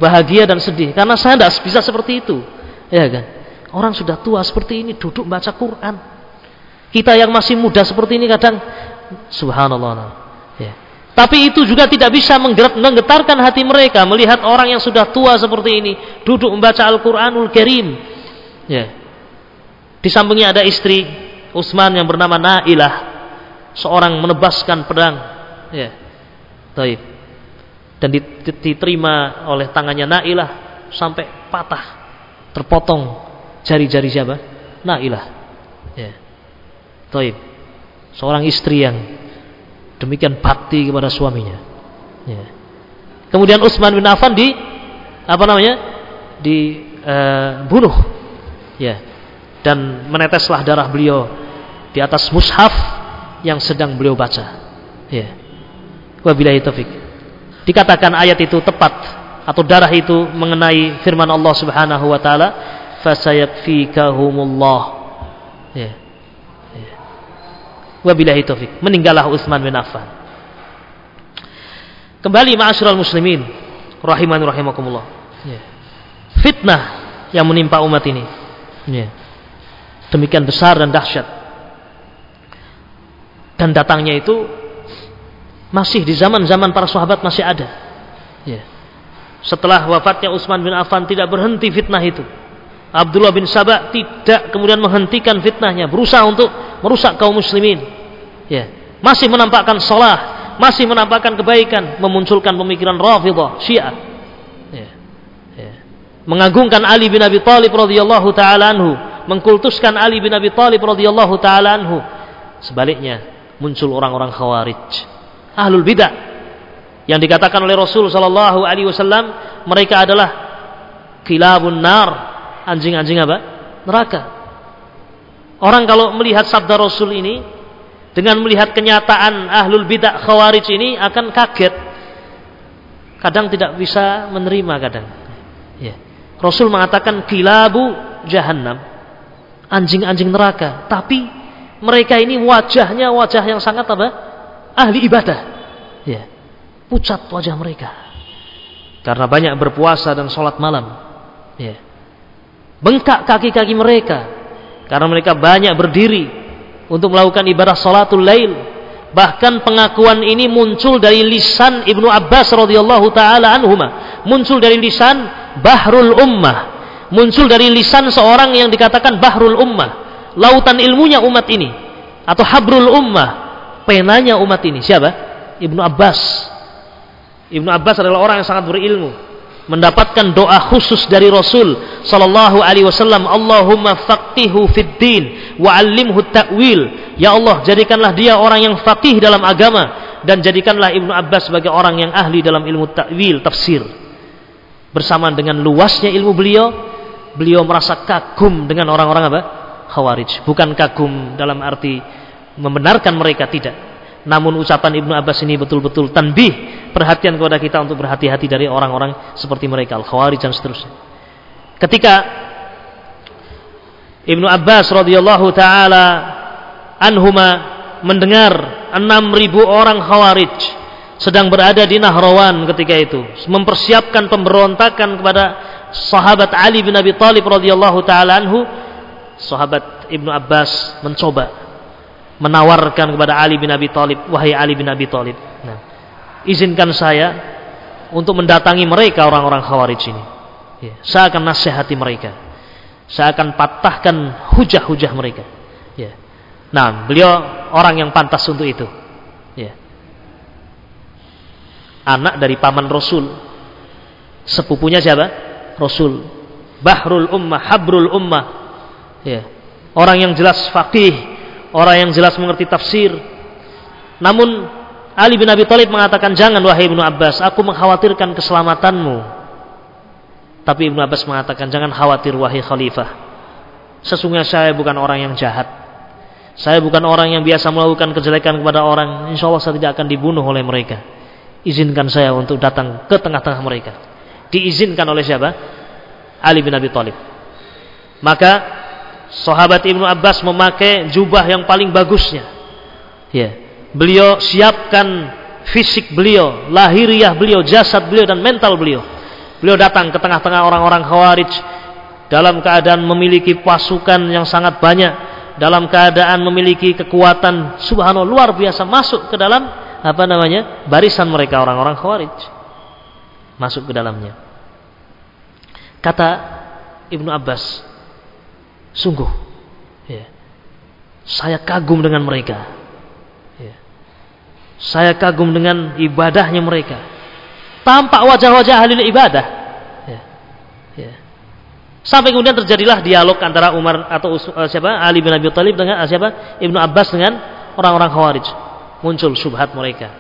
Bahagia dan sedih. Karena saya tidak bisa seperti itu. Ya kan? Orang sudah tua seperti ini duduk baca Quran. Kita yang masih muda seperti ini kadang subhanallah. Ya. Tapi itu juga tidak bisa menggetarkan hati mereka melihat orang yang sudah tua seperti ini duduk membaca Al-Qur'anul Karim. Ya. Di sampingnya ada istri Utsman yang bernama Nailah, seorang menebaskan pedang. Ya. Taib dan diterima oleh tangannya Nailah sampai patah terpotong jari-jari siapa? Nailah ya. Taib. Seorang istri yang demikian bakti kepada suaminya. Ya. kemudian Utsman bin Affan di apa namanya dibunuh eh, uh, ya. Dan meneteslah darah beliau di atas mushaf yang sedang beliau baca. Ya. Wabillahi taufik dikatakan ayat itu tepat atau darah itu mengenai firman Allah Subhanahu wa taala fasayakfikahumullah. Ya ya wabillahi taufik meninggallah Utsman bin Affan kembali ma'asyiral muslimin rahiman rahimakumullah ya. fitnah yang menimpa umat ini ya. demikian besar dan dahsyat dan datangnya itu masih di zaman-zaman para sahabat masih ada. Ya. Setelah wafatnya Utsman bin Affan tidak berhenti fitnah itu. Abdullah bin Sabah tidak kemudian menghentikan fitnahnya, berusaha untuk merusak kaum muslimin. Ya. Masih menampakkan salah, masih menampakkan kebaikan, memunculkan pemikiran Rafidhah, Syiah. Ya. Ya. Mengagungkan Ali bin Abi Thalib radhiyallahu taala anhu, mengkultuskan Ali bin Abi Thalib radhiyallahu taala anhu. Sebaliknya, muncul orang-orang Khawarij ahlul bidah yang dikatakan oleh Rasul sallallahu alaihi wasallam mereka adalah kilabun nar anjing-anjing apa neraka orang kalau melihat sabda Rasul ini dengan melihat kenyataan ahlul bidah khawarij ini akan kaget kadang tidak bisa menerima kadang ya. Rasul mengatakan kilabu jahannam anjing-anjing neraka tapi mereka ini wajahnya wajah yang sangat apa ahli ibadah. Ya. Pucat wajah mereka. Karena banyak berpuasa dan sholat malam. Ya. Bengkak kaki-kaki mereka. Karena mereka banyak berdiri untuk melakukan ibadah sholatul lail. Bahkan pengakuan ini muncul dari lisan Ibnu Abbas radhiyallahu taala anhuma. Muncul dari lisan Bahrul Ummah. Muncul dari lisan seorang yang dikatakan Bahrul Ummah. Lautan ilmunya umat ini atau Habrul Ummah penanya umat ini. Siapa? Ibnu Abbas. Ibnu Abbas adalah orang yang sangat berilmu. mendapatkan doa khusus dari Rasul sallallahu alaihi wasallam Allahumma faqihu fid din wa ta'wil. Ya Allah jadikanlah dia orang yang faqih dalam agama dan jadikanlah Ibnu Abbas sebagai orang yang ahli dalam ilmu ta'wil tafsir. Bersamaan dengan luasnya ilmu beliau beliau merasa kagum dengan orang-orang apa? Khawarij. Bukan kagum dalam arti membenarkan mereka tidak. Namun ucapan Ibnu Abbas ini betul-betul tanbih perhatian kepada kita untuk berhati-hati dari orang-orang seperti mereka al-khawarij dan seterusnya. Ketika Ibnu Abbas radhiyallahu taala anhuma mendengar 6000 orang khawarij sedang berada di Nahrawan ketika itu mempersiapkan pemberontakan kepada sahabat Ali bin Abi Thalib radhiyallahu taala anhu sahabat Ibnu Abbas mencoba menawarkan kepada Ali bin Abi Thalib wahai Ali bin Abi Thalib nah izinkan saya untuk mendatangi mereka orang-orang khawarij ini. Ya, saya akan nasihati mereka. Saya akan patahkan hujah-hujah mereka. Ya. Nah, beliau orang yang pantas untuk itu. Ya. Anak dari paman Rasul. Sepupunya siapa? Rasul. Bahrul ummah, habrul ummah. Ya. Orang yang jelas faqih, orang yang jelas mengerti tafsir. Namun Ali bin Abi Thalib mengatakan, "Jangan wahai Ibnu Abbas, aku mengkhawatirkan keselamatanmu." Tapi Ibnu Abbas mengatakan, "Jangan khawatir wahai khalifah. Sesungguhnya saya bukan orang yang jahat. Saya bukan orang yang biasa melakukan kejelekan kepada orang. Insya Allah saya tidak akan dibunuh oleh mereka. Izinkan saya untuk datang ke tengah-tengah mereka." Diizinkan oleh siapa? Ali bin Abi Thalib. Maka sahabat Ibnu Abbas memakai jubah yang paling bagusnya. Ya beliau siapkan fisik beliau, lahiriah beliau, jasad beliau dan mental beliau. Beliau datang ke tengah-tengah orang-orang Khawarij dalam keadaan memiliki pasukan yang sangat banyak, dalam keadaan memiliki kekuatan subhanallah luar biasa masuk ke dalam apa namanya? barisan mereka orang-orang Khawarij. Masuk ke dalamnya. Kata Ibnu Abbas, sungguh ya, saya kagum dengan mereka saya kagum dengan ibadahnya mereka. Tampak wajah-wajah ahli ibadah. Ya. Ya. Sampai kemudian terjadilah dialog antara Umar atau uh, siapa Ali bin Abi Thalib dengan uh, siapa Ibnu Abbas dengan orang-orang Khawarij. Muncul subhat mereka.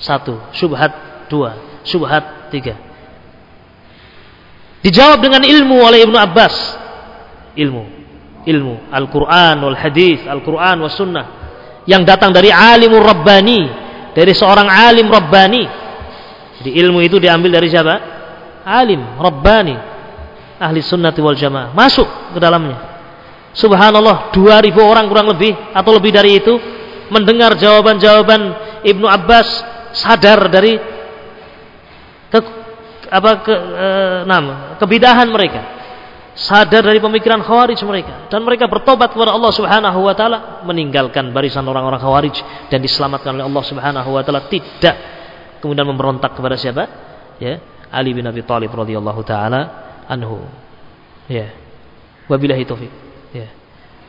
Satu, subhat dua, subhat tiga. Dijawab dengan ilmu oleh Ibnu Abbas. Ilmu, ilmu Al-Quran wal Hadis, Al-Quran was Sunnah yang datang dari alimur Rabbani dari seorang alim Rabbani. Jadi ilmu itu diambil dari siapa? Alim Rabbani. Ahli sunnati wal jamaah. Masuk ke dalamnya. Subhanallah, 2000 orang kurang lebih atau lebih dari itu mendengar jawaban-jawaban Ibnu Abbas sadar dari ke, apa ke, e, nama kebidahan mereka sadar dari pemikiran khawarij mereka dan mereka bertobat kepada Allah Subhanahu wa taala meninggalkan barisan orang-orang khawarij dan diselamatkan oleh Allah Subhanahu wa taala tidak kemudian memberontak kepada siapa? Ya Ali bin Abi Thalib radhiyallahu taala anhu. Ya. Wabillahi taufik ya.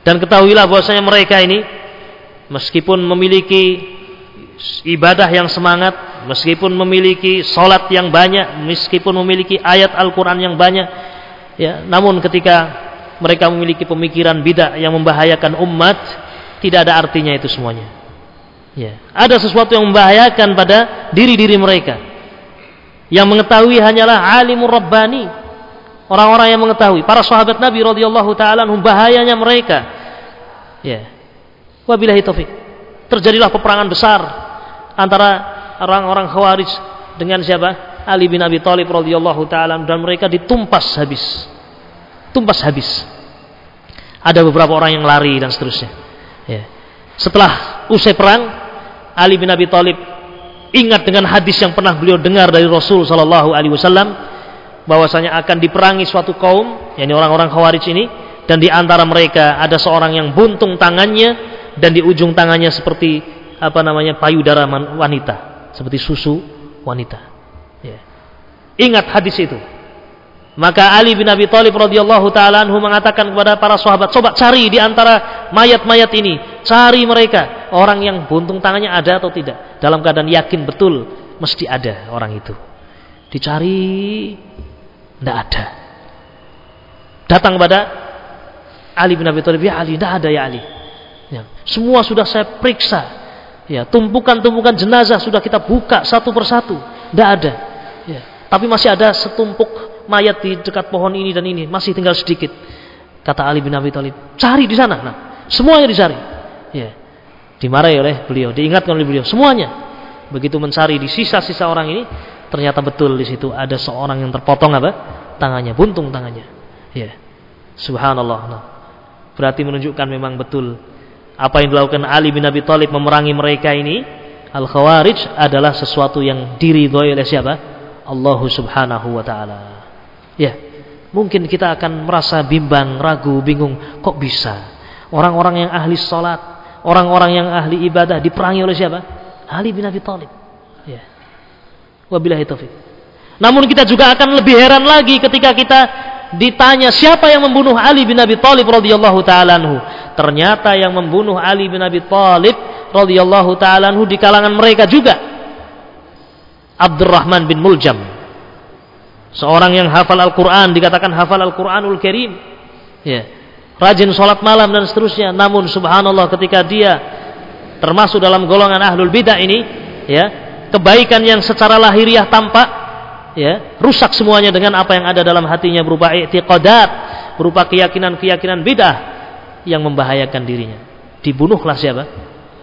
Dan ketahuilah bahwasanya mereka ini meskipun memiliki ibadah yang semangat meskipun memiliki salat yang banyak meskipun memiliki ayat Al-Qur'an yang banyak Ya, namun ketika mereka memiliki pemikiran bidah yang membahayakan umat, tidak ada artinya itu semuanya. Ya, ada sesuatu yang membahayakan pada diri-diri mereka. Yang mengetahui hanyalah alimur rabbani. Orang-orang yang mengetahui, para sahabat Nabi radhiyallahu taala bahayanya mereka. Ya. Wabillahi taufik. Terjadilah peperangan besar antara orang-orang Khawarij dengan siapa? Ali bin Abi Thalib radhiyallahu taala dan mereka ditumpas habis. Tumpas habis. Ada beberapa orang yang lari dan seterusnya. Ya. Setelah usai perang, Ali bin Abi Thalib ingat dengan hadis yang pernah beliau dengar dari Rasul sallallahu alaihi wasallam bahwasanya akan diperangi suatu kaum, yakni orang-orang Khawarij ini dan di antara mereka ada seorang yang buntung tangannya dan di ujung tangannya seperti apa namanya payudara wanita, seperti susu wanita. Ya. Ingat hadis itu. Maka Ali bin Abi Thalib radhiyallahu taala anhu mengatakan kepada para sahabat, "Coba cari di antara mayat-mayat ini, cari mereka, orang yang buntung tangannya ada atau tidak." Dalam keadaan yakin betul mesti ada orang itu. Dicari Tidak ada. Datang kepada Ali bin Abi Thalib, ya Ali, tidak ada ya Ali. Ya. Semua sudah saya periksa. Ya, tumpukan-tumpukan jenazah sudah kita buka satu persatu, tidak ada. Ya. Tapi masih ada setumpuk mayat di dekat pohon ini dan ini, masih tinggal sedikit. Kata Ali bin Abi Thalib, cari di sana. Nah, semuanya dicari. Ya. Dimarahi oleh beliau, diingatkan oleh beliau, semuanya. Begitu mencari di sisa-sisa orang ini, ternyata betul di situ ada seorang yang terpotong apa? Tangannya, buntung tangannya. Ya. Subhanallah. Nah, berarti menunjukkan memang betul apa yang dilakukan Ali bin Abi Thalib memerangi mereka ini Al-Khawarij adalah sesuatu yang diridhoi oleh siapa? Allah Subhanahu wa taala. Ya. Mungkin kita akan merasa bimbang, ragu, bingung, kok bisa? Orang-orang yang ahli salat, orang-orang yang ahli ibadah diperangi oleh siapa? Ali bin Abi Thalib. Ya. Wabillahi taufik. Namun kita juga akan lebih heran lagi ketika kita ditanya siapa yang membunuh Ali bin Abi Thalib radhiyallahu taala. Ternyata yang membunuh Ali bin Abi Thalib radhiyallahu taala di kalangan mereka juga Abdurrahman bin Muljam. Seorang yang hafal Al-Qur'an dikatakan hafal Al-Qur'anul Karim. Ya. Rajin sholat malam dan seterusnya. Namun subhanallah ketika dia termasuk dalam golongan ahlul bidah ini, ya, kebaikan yang secara lahiriah tampak ya, rusak semuanya dengan apa yang ada dalam hatinya berupa i'tiqadat, berupa keyakinan-keyakinan bidah yang membahayakan dirinya. Dibunuhlah siapa?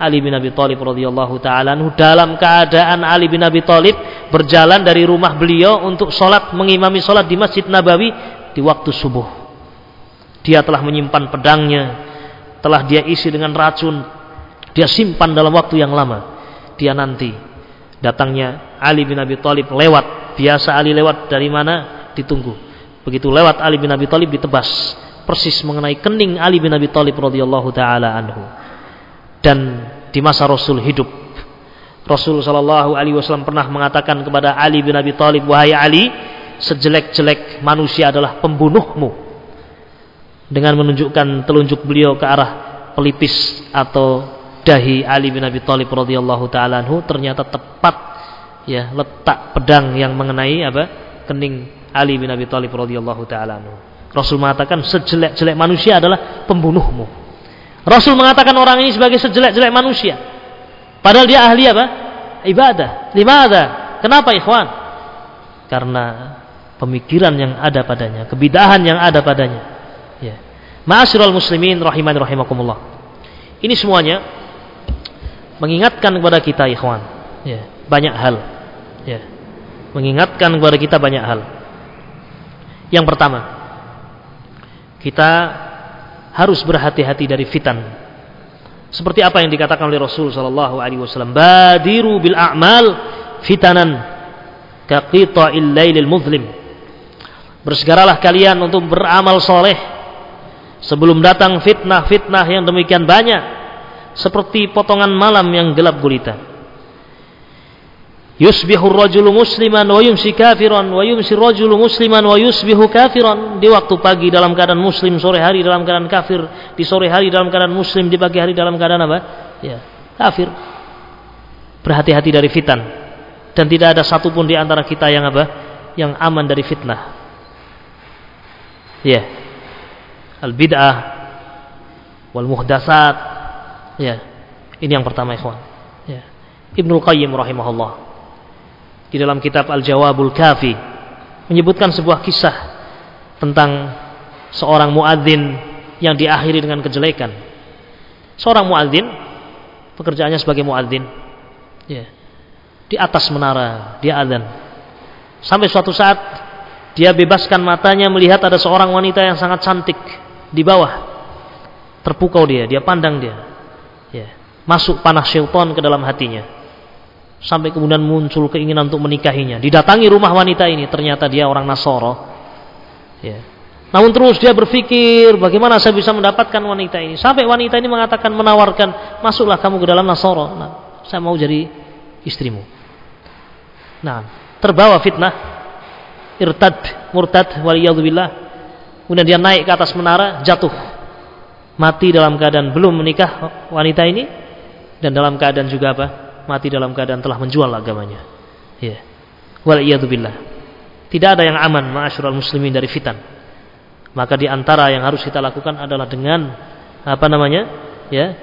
Ali bin Abi Thalib radhiyallahu taala dalam keadaan Ali bin Abi Thalib berjalan dari rumah beliau untuk sholat mengimami sholat di Masjid Nabawi di waktu subuh. Dia telah menyimpan pedangnya, telah dia isi dengan racun, dia simpan dalam waktu yang lama. Dia nanti datangnya Ali bin Abi Thalib lewat, biasa Ali lewat dari mana ditunggu. Begitu lewat Ali bin Abi Thalib ditebas persis mengenai kening Ali bin Abi Thalib radhiyallahu taala anhu. Dan di masa Rasul hidup Rasul sallallahu alaihi wasallam pernah mengatakan kepada Ali bin Abi Thalib, "Wahai Ali, sejelek-jelek manusia adalah pembunuhmu." Dengan menunjukkan telunjuk beliau ke arah pelipis atau dahi Ali bin Abi Thalib radhiyallahu taala anhu ternyata tepat ya letak pedang yang mengenai apa? kening Ali bin Abi Thalib radhiyallahu taala anhu. Rasul mengatakan sejelek-jelek manusia adalah pembunuhmu. Rasul mengatakan orang ini sebagai sejelek-jelek manusia. Padahal dia ahli apa? Ibadah. Limada? Kenapa ikhwan? Karena pemikiran yang ada padanya, kebidahan yang ada padanya. Ma'asyiral muslimin rahimani rahimakumullah. Ini semuanya mengingatkan kepada kita ikhwan, ya, banyak hal. Ya. Mengingatkan kepada kita banyak hal. Yang pertama, kita harus berhati-hati dari fitan. Seperti apa yang dikatakan oleh Rasul sallallahu alaihi wasallam, "Badiru bil a'mal fitanan ka qita'il lailil muzlim." Bersegeralah kalian untuk beramal soleh sebelum datang fitnah-fitnah yang demikian banyak seperti potongan malam yang gelap gulita. Yusbihu rajulu musliman wa yumsi kafiran wa yumsi rajulu musliman wa yusbihu kafiran. Di waktu pagi dalam keadaan muslim sore hari dalam keadaan kafir di sore hari dalam keadaan muslim di pagi hari dalam keadaan apa? Ya kafir. Berhati-hati dari fitan. Dan tidak ada satupun di antara kita yang apa? Yang aman dari fitnah. Ya. al bid'ah wal muhdasat ya. Ini yang pertama ikhwan. Ya. Ibnu Qayyim rahimahullah. Di dalam kitab Al-Jawabul Kafi menyebutkan sebuah kisah tentang seorang muadzin yang diakhiri dengan kejelekan. Seorang muadzin pekerjaannya sebagai muadzin. Ya. Di atas menara dia adzan. Sampai suatu saat dia bebaskan matanya melihat ada seorang wanita yang sangat cantik di bawah. Terpukau dia, dia pandang dia. Ya. Masuk panah syaitan ke dalam hatinya sampai kemudian muncul keinginan untuk menikahinya. Didatangi rumah wanita ini, ternyata dia orang Nasoro. Ya. Namun terus dia berpikir bagaimana saya bisa mendapatkan wanita ini. Sampai wanita ini mengatakan menawarkan, masuklah kamu ke dalam Nasoro. Nah, saya mau jadi istrimu. Nah, terbawa fitnah, irtad, murtad, waliyadzubillah. Kemudian dia naik ke atas menara, jatuh. Mati dalam keadaan belum menikah wanita ini. Dan dalam keadaan juga apa? mati dalam keadaan telah menjual agamanya. Ya. Wal. Tidak ada yang aman ma'asyiral muslimin dari fitan. Maka di antara yang harus kita lakukan adalah dengan apa namanya? Ya,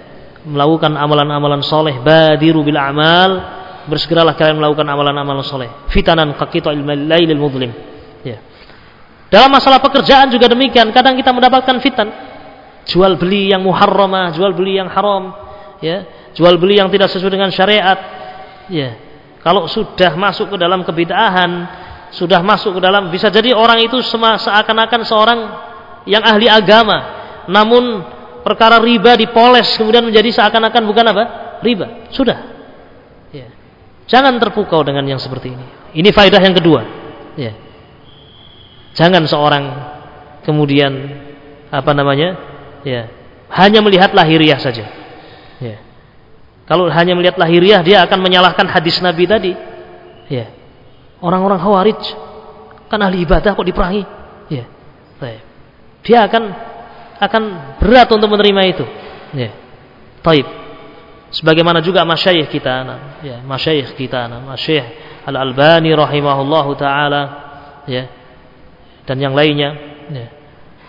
melakukan amalan-amalan soleh. Badiru bil amal. Bersegeralah kalian melakukan amalan-amalan soleh. Fitanan qaqita ilmal lailil mudlim. Ya. Dalam masalah pekerjaan juga demikian. Kadang kita mendapatkan fitan. Jual beli yang muharramah, jual beli yang haram, ya. Jual beli yang tidak sesuai dengan syariat. Ya. Kalau sudah masuk ke dalam kebidahan, sudah masuk ke dalam bisa jadi orang itu seakan-akan seorang yang ahli agama namun perkara riba dipoles kemudian menjadi seakan-akan bukan apa riba sudah ya. jangan terpukau dengan yang seperti ini ini faedah yang kedua ya. Jangan seorang kemudian apa namanya ya hanya melihat lahiriah saja ya. kalau hanya melihat lahiriah dia akan menyalahkan hadis Nabi tadi ya Orang-orang Khawarij kan ahli ibadah kok diperangi. Ya. Dia akan akan berat untuk menerima itu. Ya. Taib. Sebagaimana juga masyayikh kita, ya, masyayikh kita, masyayikh Al-Albani rahimahullahu taala, ya. Dan yang lainnya, ya.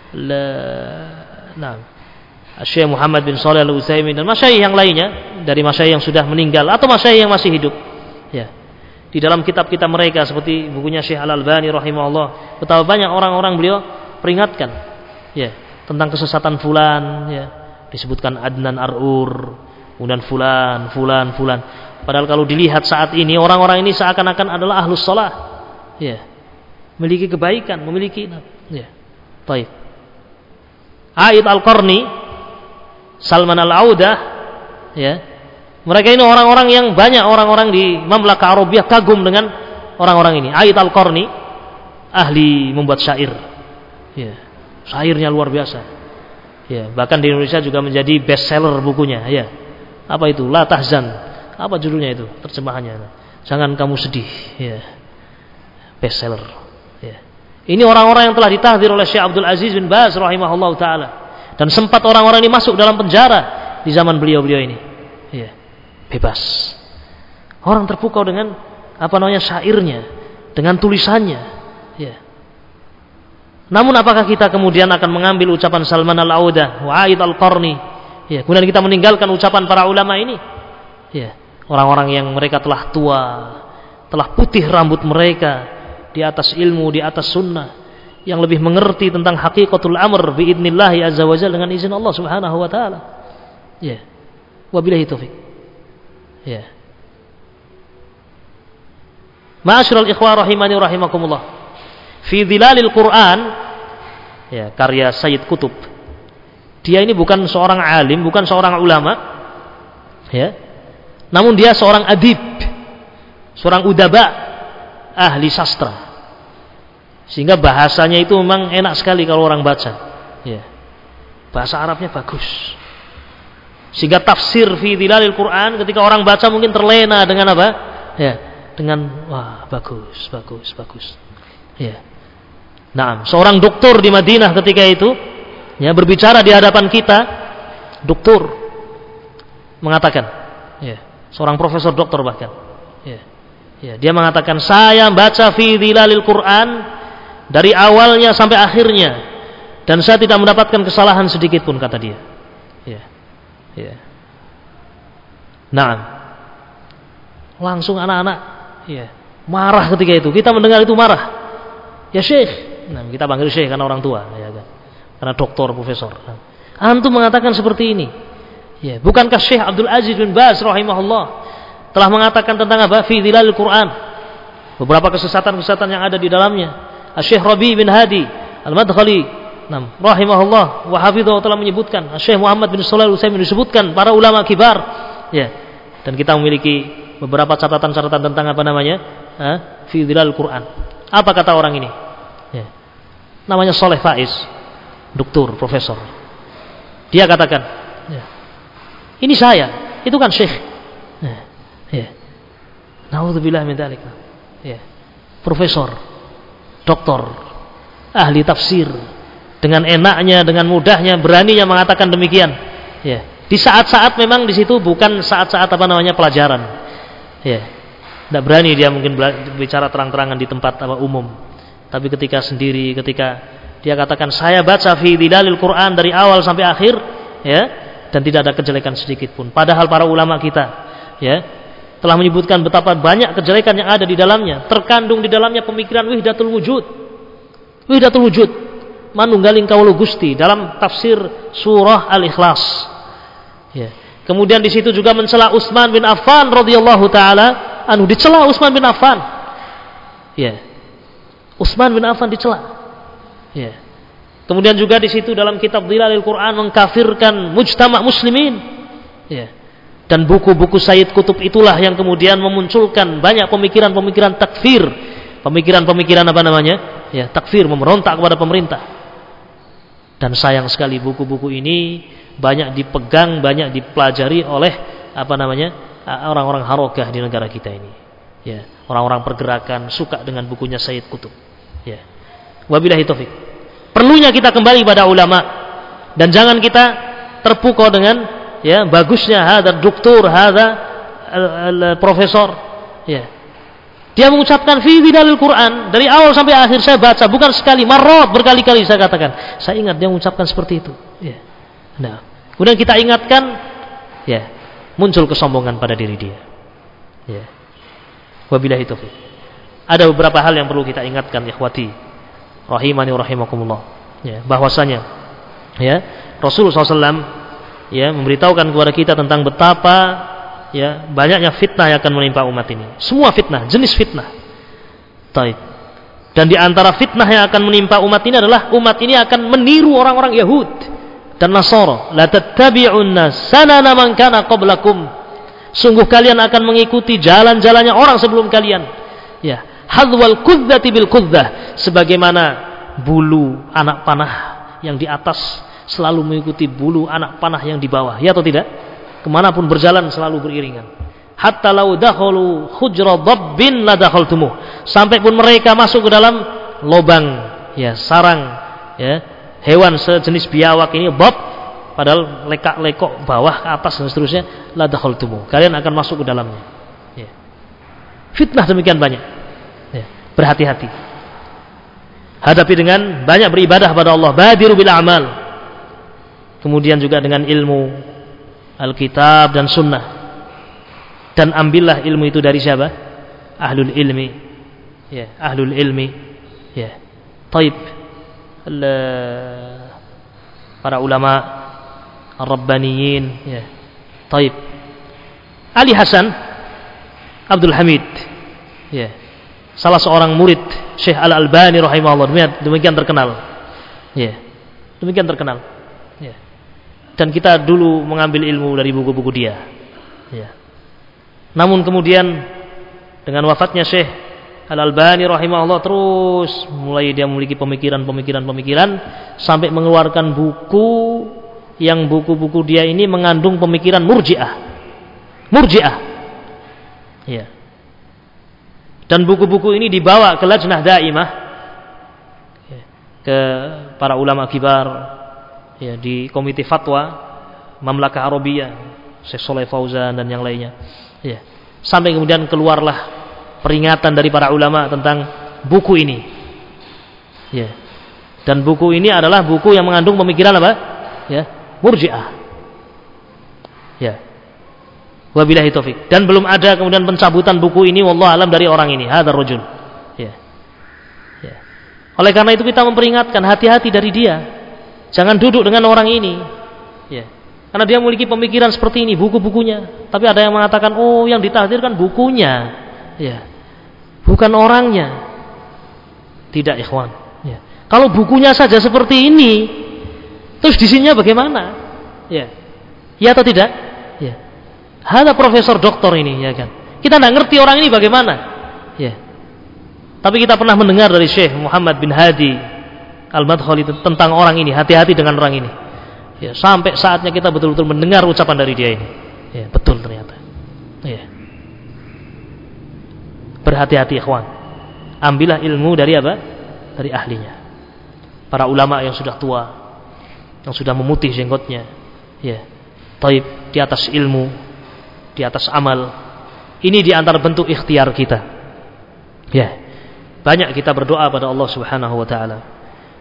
La, nah, Syekh Muhammad bin Shalih Al-Utsaimin dan masyayikh yang lainnya dari masyayikh yang sudah meninggal atau masyayikh yang masih hidup. Ya. Di dalam kitab-kitab mereka seperti bukunya Syekh Al-Albani rahimahullah betapa banyak orang-orang beliau peringatkan ya tentang kesesatan fulan ya. Disebutkan Adnan Arur kemudian fulan fulan fulan. Padahal kalau dilihat saat ini orang-orang ini seakan-akan adalah ahlus salah ya memiliki kebaikan memiliki ya baik Aid Al-Qarni Salman Al-Audah ya mereka ini orang-orang yang banyak orang-orang di Mamlaka Arabia kagum dengan orang-orang ini. Ait Al-Qarni ahli membuat syair. Ya, syairnya luar biasa. Ya, bahkan di Indonesia juga menjadi bestseller bukunya, ya. Apa itu? La tahzan. Apa judulnya itu? Terjemahannya. Jangan kamu sedih, ya. Bestseller. Ya. Ini orang-orang yang telah ditahdir oleh Syekh Abdul Aziz bin Baz rahimahullah taala. Dan sempat orang-orang ini masuk dalam penjara di zaman beliau-beliau ini. Ya bebas. Orang terpukau dengan apa namanya syairnya, dengan tulisannya. Ya. Namun apakah kita kemudian akan mengambil ucapan Salman al-Audah, Wa'id al-Qarni, ya, kemudian kita meninggalkan ucapan para ulama ini? Ya, orang-orang yang mereka telah tua, telah putih rambut mereka di atas ilmu, di atas sunnah, yang lebih mengerti tentang hakikatul amr biidnillahi azza wajalla dengan izin Allah Subhanahu wa taala. Ya. Wabillahi taufik. Ya. Ma'asyiral ikhwah rahimani rahimakumullah. Fi dhilalil Quran ya karya Sayyid Kutub. Dia ini bukan seorang alim, bukan seorang ulama. Ya. Namun dia seorang adib. Seorang udaba, ahli sastra. Sehingga bahasanya itu memang enak sekali kalau orang baca. Ya. Bahasa Arabnya bagus. Sehingga tafsir fi dilalil Quran ketika orang baca mungkin terlena dengan apa? Ya, dengan wah bagus, bagus, bagus. Ya. Nah, seorang doktor di Madinah ketika itu ya berbicara di hadapan kita, doktor mengatakan, ya, seorang profesor doktor bahkan. Ya. Ya, dia mengatakan saya baca fi dilalil Quran dari awalnya sampai akhirnya dan saya tidak mendapatkan kesalahan sedikit pun kata dia. Ya. Ya. Nah, langsung anak-anak ya, marah ketika itu. Kita mendengar itu marah. Ya Syekh. Nah, kita panggil Syekh karena orang tua, ya kan. Karena doktor, profesor. Nah, antum mengatakan seperti ini. Ya, bukankah Syekh Abdul Aziz bin Baz rahimahullah telah mengatakan tentang apa? Fi dhilal Quran. Beberapa kesesatan-kesesatan yang ada di dalamnya. Syekh Rabi bin Hadi Al-Madkhali Nah, rahimahullah wa telah menyebutkan Syekh Muhammad bin Shalih Utsaimin disebutkan para ulama kibar ya dan kita memiliki beberapa catatan-catatan tentang apa namanya ha? fi Quran apa kata orang ini ya. namanya Soleh Faiz doktor profesor dia katakan ya. ini saya itu kan Syekh. Ya. Naudzubillah min ya. profesor doktor ahli tafsir dengan enaknya, dengan mudahnya, beraninya mengatakan demikian. Ya. Di saat-saat memang di situ bukan saat-saat apa namanya pelajaran. Ya. Tidak berani dia mungkin bicara terang-terangan di tempat apa umum. Tapi ketika sendiri, ketika dia katakan saya baca fi dalil Quran dari awal sampai akhir, ya, dan tidak ada kejelekan sedikit pun. Padahal para ulama kita, ya, telah menyebutkan betapa banyak kejelekan yang ada di dalamnya, terkandung di dalamnya pemikiran wihdatul wujud. Wihdatul wujud, manunggaling kaulu Gusti dalam tafsir surah Al-Ikhlas. Ya. Kemudian di situ juga mencela Utsman bin Affan radhiyallahu taala anu dicela Utsman bin Affan. Ya. Utsman bin Affan dicela. Ya. Kemudian juga di situ dalam kitab Dhilalil Quran mengkafirkan mujtama muslimin. Ya. Dan buku-buku Sayyid Kutub itulah yang kemudian memunculkan banyak pemikiran-pemikiran takfir, pemikiran-pemikiran apa namanya? Ya, takfir memberontak kepada pemerintah. Dan sayang sekali buku-buku ini banyak dipegang, banyak dipelajari oleh apa namanya orang-orang harokah di negara kita ini. Ya, orang-orang pergerakan suka dengan bukunya Sayyid Kutub. Ya. Wabillahi taufik. Perlunya kita kembali pada ulama dan jangan kita terpukau dengan ya bagusnya ada doktor, ada profesor. Ya. Dia mengucapkan fi dalil Quran dari awal sampai akhir saya baca bukan sekali, marot berkali-kali saya katakan. Saya ingat dia mengucapkan seperti itu. Ya. Nah, Kemudian kita ingatkan, ya, muncul kesombongan pada diri dia. Ya. Wabillahi taufik. Ada beberapa hal yang perlu kita ingatkan ikhwati rahimani rahimakumullah. Ya, bahwasanya ya, Rasulullah SAW ya memberitahukan kepada kita tentang betapa ya banyaknya fitnah yang akan menimpa umat ini. Semua fitnah, jenis fitnah. Taib. Dan di antara fitnah yang akan menimpa umat ini adalah umat ini akan meniru orang-orang Yahud dan Nasara la tattabi'unna sanana man kana qablakum sungguh kalian akan mengikuti jalan-jalannya orang sebelum kalian ya hadwal kudzati bil kudzah sebagaimana bulu anak panah yang di atas selalu mengikuti bulu anak panah yang di bawah. Ya atau tidak? Ke mana pun berjalan selalu beriringan. Hatta lau dakhulu hujra dabbin la dakhaltumuh sampai pun mereka masuk ke dalam lobang ya sarang ya hewan sejenis biawak ini bob padahal lekak-lekok bawah ke atas dan seterusnya la dakhaltumu. Kalian akan masuk ke dalamnya. Ya. fitnah demikian banyak. Ya. berhati-hati. Hadapi dengan banyak beribadah pada Allah. Badiru bil amal kemudian juga dengan ilmu Alkitab dan sunnah dan ambillah ilmu itu dari siapa ahlul ilmi ya ahlul ilmi ya taib para ulama Rabbaniyin ya. Taib. Ali Hasan Abdul Hamid ya. Salah seorang murid Syekh Al-Albani rahimahullah demikian terkenal. Ya. Demikian terkenal. Dan kita dulu mengambil ilmu dari buku-buku dia. Ya. Namun kemudian dengan wafatnya Syekh Al-Albani rahimahullah terus mulai dia memiliki pemikiran-pemikiran-pemikiran sampai mengeluarkan buku yang buku-buku dia ini mengandung pemikiran murjiah. Murjiah. Ya. Dan buku-buku ini dibawa ke Lajnah Daimah ya. ke para ulama kibar ya di komite fatwa Mamlakah Arabia, Syekh Soleh Fauzan dan yang lainnya. Ya. Sampai kemudian keluarlah peringatan dari para ulama tentang buku ini. Ya. Dan buku ini adalah buku yang mengandung pemikiran apa? Ya, Murji'ah. Ya. Wabillahi taufik. Dan belum ada kemudian pencabutan buku ini wallah alam dari orang ini, hadzal rajul. Ya. Ya. Oleh karena itu kita memperingatkan hati-hati dari dia. Jangan duduk dengan orang ini. Ya. Karena dia memiliki pemikiran seperti ini, buku-bukunya. Tapi ada yang mengatakan, oh yang ditahdirkan bukunya. Ya. Bukan orangnya. Tidak ikhwan. Ya. Kalau bukunya saja seperti ini, terus sininya bagaimana? Ya. Ya atau tidak? Ya. Ada profesor doktor ini, ya kan. Kita tidak ngerti orang ini bagaimana. Ya. Tapi kita pernah mendengar dari Syekh Muhammad bin Hadi Al-Madkhali tentang orang ini, hati-hati dengan orang ini. Ya, sampai saatnya kita betul-betul mendengar ucapan dari dia ini. Ya, betul ternyata. Ya. Berhati-hati ikhwan. Ambillah ilmu dari apa? Dari ahlinya. Para ulama yang sudah tua, yang sudah memutih jenggotnya, ya. Taib di atas ilmu, di atas amal. Ini di antara bentuk ikhtiar kita. Ya. banyak kita berdoa pada Allah Subhanahu wa taala.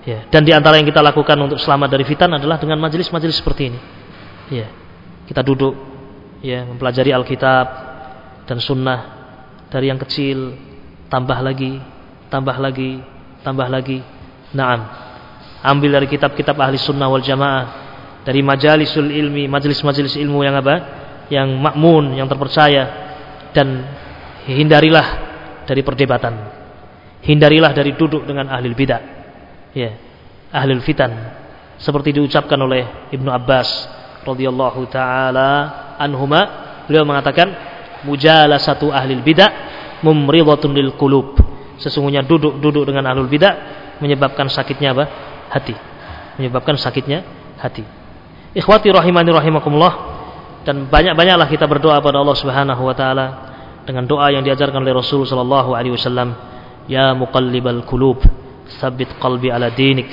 Ya, dan di antara yang kita lakukan untuk selamat dari fitan adalah dengan majelis-majelis seperti ini. Ya. Kita duduk ya mempelajari Alkitab dan sunnah dari yang kecil tambah lagi, tambah lagi, tambah lagi. Naam. Ambil dari kitab-kitab ahli sunnah wal jamaah dari majalisul ilmi, majelis-majelis ilmu yang apa? Yang makmun, yang terpercaya dan hindarilah dari perdebatan. Hindarilah dari duduk dengan ahli bidah. Ya, ahli fitan. Seperti diucapkan oleh Ibnu Abbas radhiyallahu taala anhuma, beliau mengatakan mujalasatu ahli bidah mumridhatun lil qulub. Sesungguhnya duduk-duduk dengan ahli bidah menyebabkan sakitnya apa? Hati. Menyebabkan sakitnya hati. Ikhwati rahimani rahimakumullah dan banyak-banyaklah kita berdoa pada Allah Subhanahu wa taala dengan doa yang diajarkan oleh Rasul sallallahu alaihi wasallam, "Ya muqallibal qulub, tsabbit qalbi ala dinik."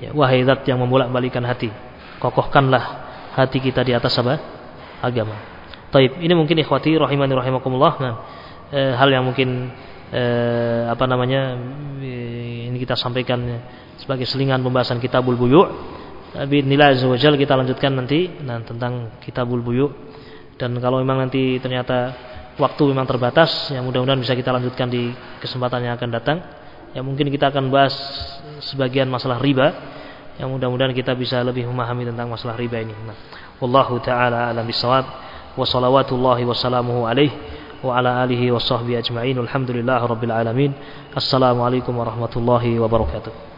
Ya, wahai zat yang membolak-balikan hati, kokohkanlah hati kita di atas apa? Agama. Taib, ini mungkin ikhwati rahimani rahimakumullah. Nah, e, hal yang mungkin e, apa namanya e, ini kita sampaikan sebagai selingan pembahasan kitabul buyu' tapi nilai azza kita lanjutkan nanti nah, tentang kitabul buyu' dan kalau memang nanti ternyata waktu memang terbatas yang mudah-mudahan bisa kita lanjutkan di kesempatan yang akan datang yang mungkin kita akan bahas sebagian masalah riba. Yang mudah-mudahan kita bisa lebih memahami tentang masalah riba ini. Nah, wallahu taala alam bisawab wa salawatullahi wa salamuhu alaihi wa ala alihi wa sahbihi ajma'in. Alhamdulillah rabbil alamin. Assalamualaikum warahmatullahi wabarakatuh